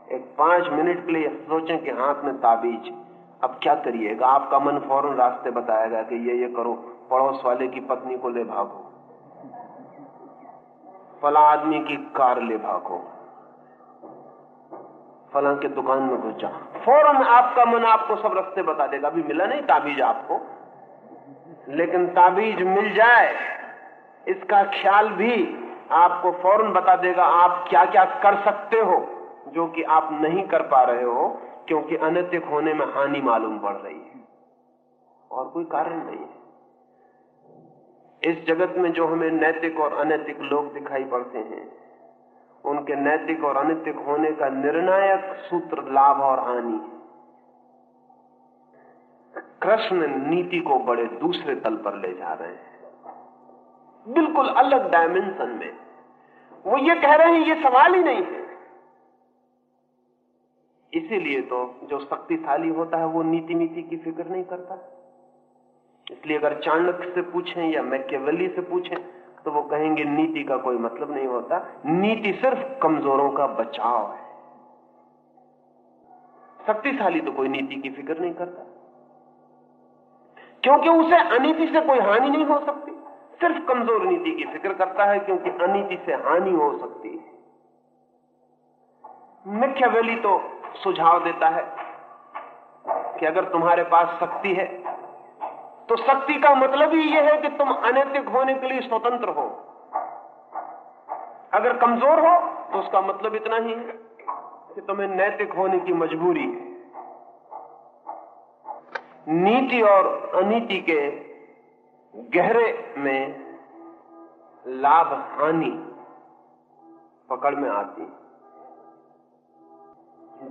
[SPEAKER 2] एक पाँच मिनट के लिए सोचें कि हाथ में ताबीज, अब क्या करिएगा? आपका मन फ़ौरन रास्ते बताएगा कि ये ये करो, पड़ोस वाले की पत्नी को ले भागो। फला आदमी की कार ले भागो। फला के दुकान में घुस जाओ। फ़ौरन आपका मन आपको सब रास्ते बता देगा। अभी मिला नहीं ताबीज आपको, लेकिन ताबीज मिल जाए। इसका ख्याल भी आपको फ़ौरन बता देगा आप क्या क्या कर सकते हो, जो कि आप नहीं कर पा रहे हो, क्योंकि अनैतिक होने में हानि मालूम पड़ रही है। और कोई कारण नहीं है। इस जगत में जो हमें नैतिक और अनैतिक लोग दिखाई पड़ते हैं, उनके नैतिक और अनैतिक होने का निर्णायक सूत्र लाभ और हानि है। कृष्ण नीति को बड़े दूसरे तल पर ले जा रहे हैं। बिल्कुल अलग डायमेंशन में। वो ये कह रहे हैं, ये सवाल ही नहीं है। इसीलिए तो जो शक्तिशाली होता है, वो नीति नीति की फ़िक्र नहीं करता। इसलिए अगर चाणक्य से पूछें या मैकेवली से पूछें तो वो कहेंगे, नीति का कोई मतलब नहीं होता। नीति सिर्फ़ कमजोरों का बचाव है। शक्तिशाली तो कोई नीति की फ़िक्र नहीं करता। क्योंकि उसे अनीति से कोई हानि नहीं हो सकती। सिर्फ़ कमज़ोर नीति की फ़िक्र करता है, क्योंकि अनिति से हानि हो सकती है। मिख्यावेली तो सुझाव देता है कि अगर तुम्हारे पास शक्ति है तो शक्ति का मतलब ही यह है कि तुम अनैतिक होने के लिए स्वतंत्र हो। अगर कमज़ोर हो तो उसका मतलब इतना ही है कि तुम्हें नैतिक होने की मजबूरी है। नीति और अनीति के गहरे में लाभ हानि पकड़ में आती।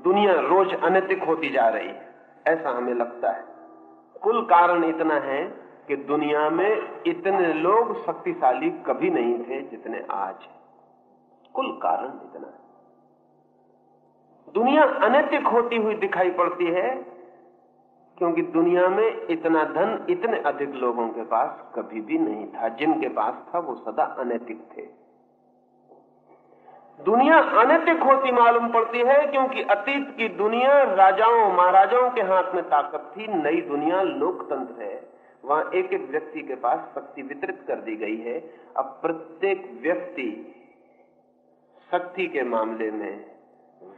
[SPEAKER 2] दुनिया रोज अनैतिक होती जा रही है, ऐसा हमें लगता है। कुल कारण इतना है कि दुनिया में इतने लोग शक्तिशाली कभी नहीं थे जितने आज कुल कारण इतना है। दुनिया अनैतिक होती हुई दिखाई पड़ती है क्योंकि दुनिया में इतना धन इतने अधिक लोगों के पास कभी भी नहीं था। जिनके पास था, वो सदा अनैतिक थे। दुनिया अनैतिक होती मालूम पड़ती है, क्योंकि अतीत की दुनिया राजाओं, महाराजाओं के हाथ में ताकत थी। नई दुनिया लोकतंत्र है। वहाँ एक एक व्यक्ति के पास शक्ति वितरित कर दी गई है। अब प्रत्येक व्यक्ति शक्ति के मामले में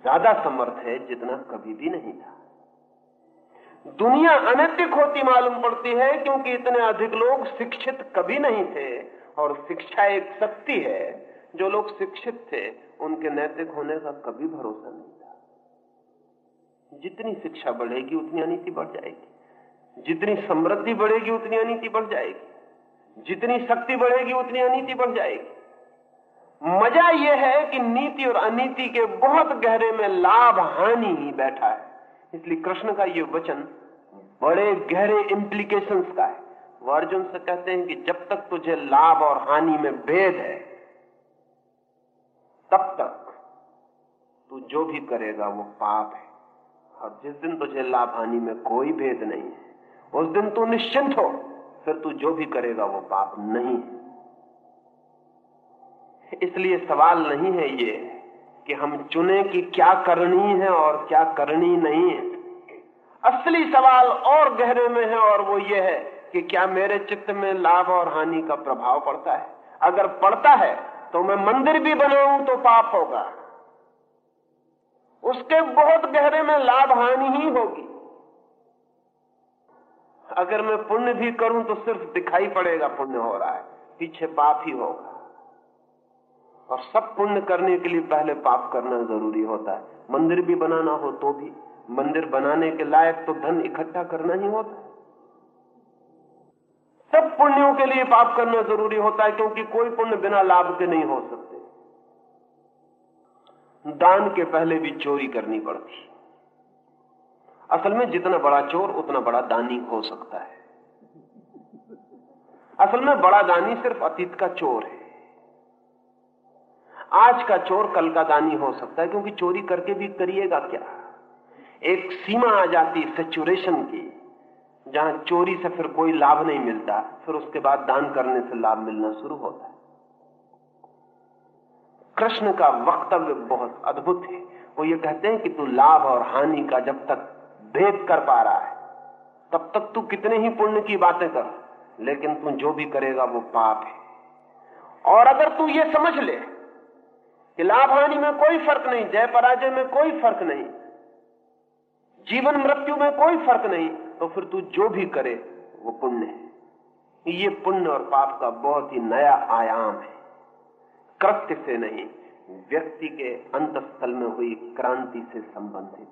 [SPEAKER 2] ज़्यादा समर्थ है जितना कभी भी नहीं था। दुनिया अनैतिक होती मालूम पड़ती है, क्योंकि इतने अधिक लोग शिक्षित कभी नहीं थे। और शिक्षा एक शक्ति है। जो लोग शिक्षित थे, उनके नैतिक होने का कभी भरोसा नहीं था। जितनी शिक्षा बढ़ेगी, उतनी अनिति बढ़ जाएगी। जितनी समृद्धि बढ़ेगी, उतनी अनिति बढ़ जाएगी। जितनी शक्ति बढ़ेगी, उतनी अनीति बढ़ जाएगी। मज़ा यह है कि नीति और अनीति के बहुत गहरे में लाभ हानि ही बैठा है। इसलिए कृष्ण का ये वचन बड़े गहरे इम्प्लीकेशन का है। वो अर्जुन से कहते हैं कि जब तक तुझे लाभ और हानि में भेद है, तब तक तू जो भी करेगा वो पाप है। और जिस दिन तुझे लाभ हानि में कोई भेद नहीं है, उस दिन तू निश्चिंत हो, फिर तू जो भी करेगा वो पाप नहीं है। इसलिए सवाल नहीं है ये कि हम चुने कि क्या करनी है और क्या करनी नहीं है। असली सवाल और गहरे में है और वो ये है कि क्या मेरे चित्त में लाभ और हानि का प्रभाव पड़ता है। अगर पड़ता है तो मैं मंदिर भी बनाऊँ तो पाप होगा। उसके बहुत गहरे में लाभ हानि ही होगी। अगर मैं पुण्य भी करूँ तो सिर्फ़ दिखाई पड़ेगा पुण्य हो रहा है, पीछे पाप ही होगा। और सब पुण्य करने के लिए पहले पाप करना ज़रूरी होता है। मंदिर भी बनाना हो तो भी। मंदिर बनाने के लायक तो धन इकट्ठा करना ही होता सब पुण्यों के लिए पाप करना ज़रूरी होता है, क्योंकि कोई पुण्य बिना लाभ के नहीं हो सकते। दान के पहले भी चोरी करनी पड़ती। असल में जितना बड़ा चोर, उतना बड़ा दानी हो सकता है। असल में बड़ा दानी सिर्फ़ अतीत का चोर है। आज का चोर कल का दानी हो सकता है, क्योंकि चोरी करके भी करिएगा क्या? एक सीमा आ जाती सेचुरेशन की, जहाँ चोरी से फिर कोई लाभ नहीं मिलता, फिर उसके बाद दान करने से लाभ मिलना शुरू होता है। कृष्ण का वक्तव्य बहुत अद्भुत है। वो ये कहते हैं कि तू लाभ और हानि का जब तक भेद कर पा रहा है, तब तक तू कितने ही पुण्य की बातें कर, लेकिन तू जो भी करेगा वो पाप है। और अगर तू ये समझ ले कि लाभ हानि में कोई फ़र्क नहीं, जय पराजय में कोई फ़र्क नहीं, जीवन मृत्यु में कोई फ़र्क नहीं तो फिर तू जो भी करे, वो पुण्य है। ये पुण्य और पाप का बहुत ही नया आयाम है। कृत्य से नहीं, व्यक्ति के अंतस्थल में हुई क्रांति से संबंधित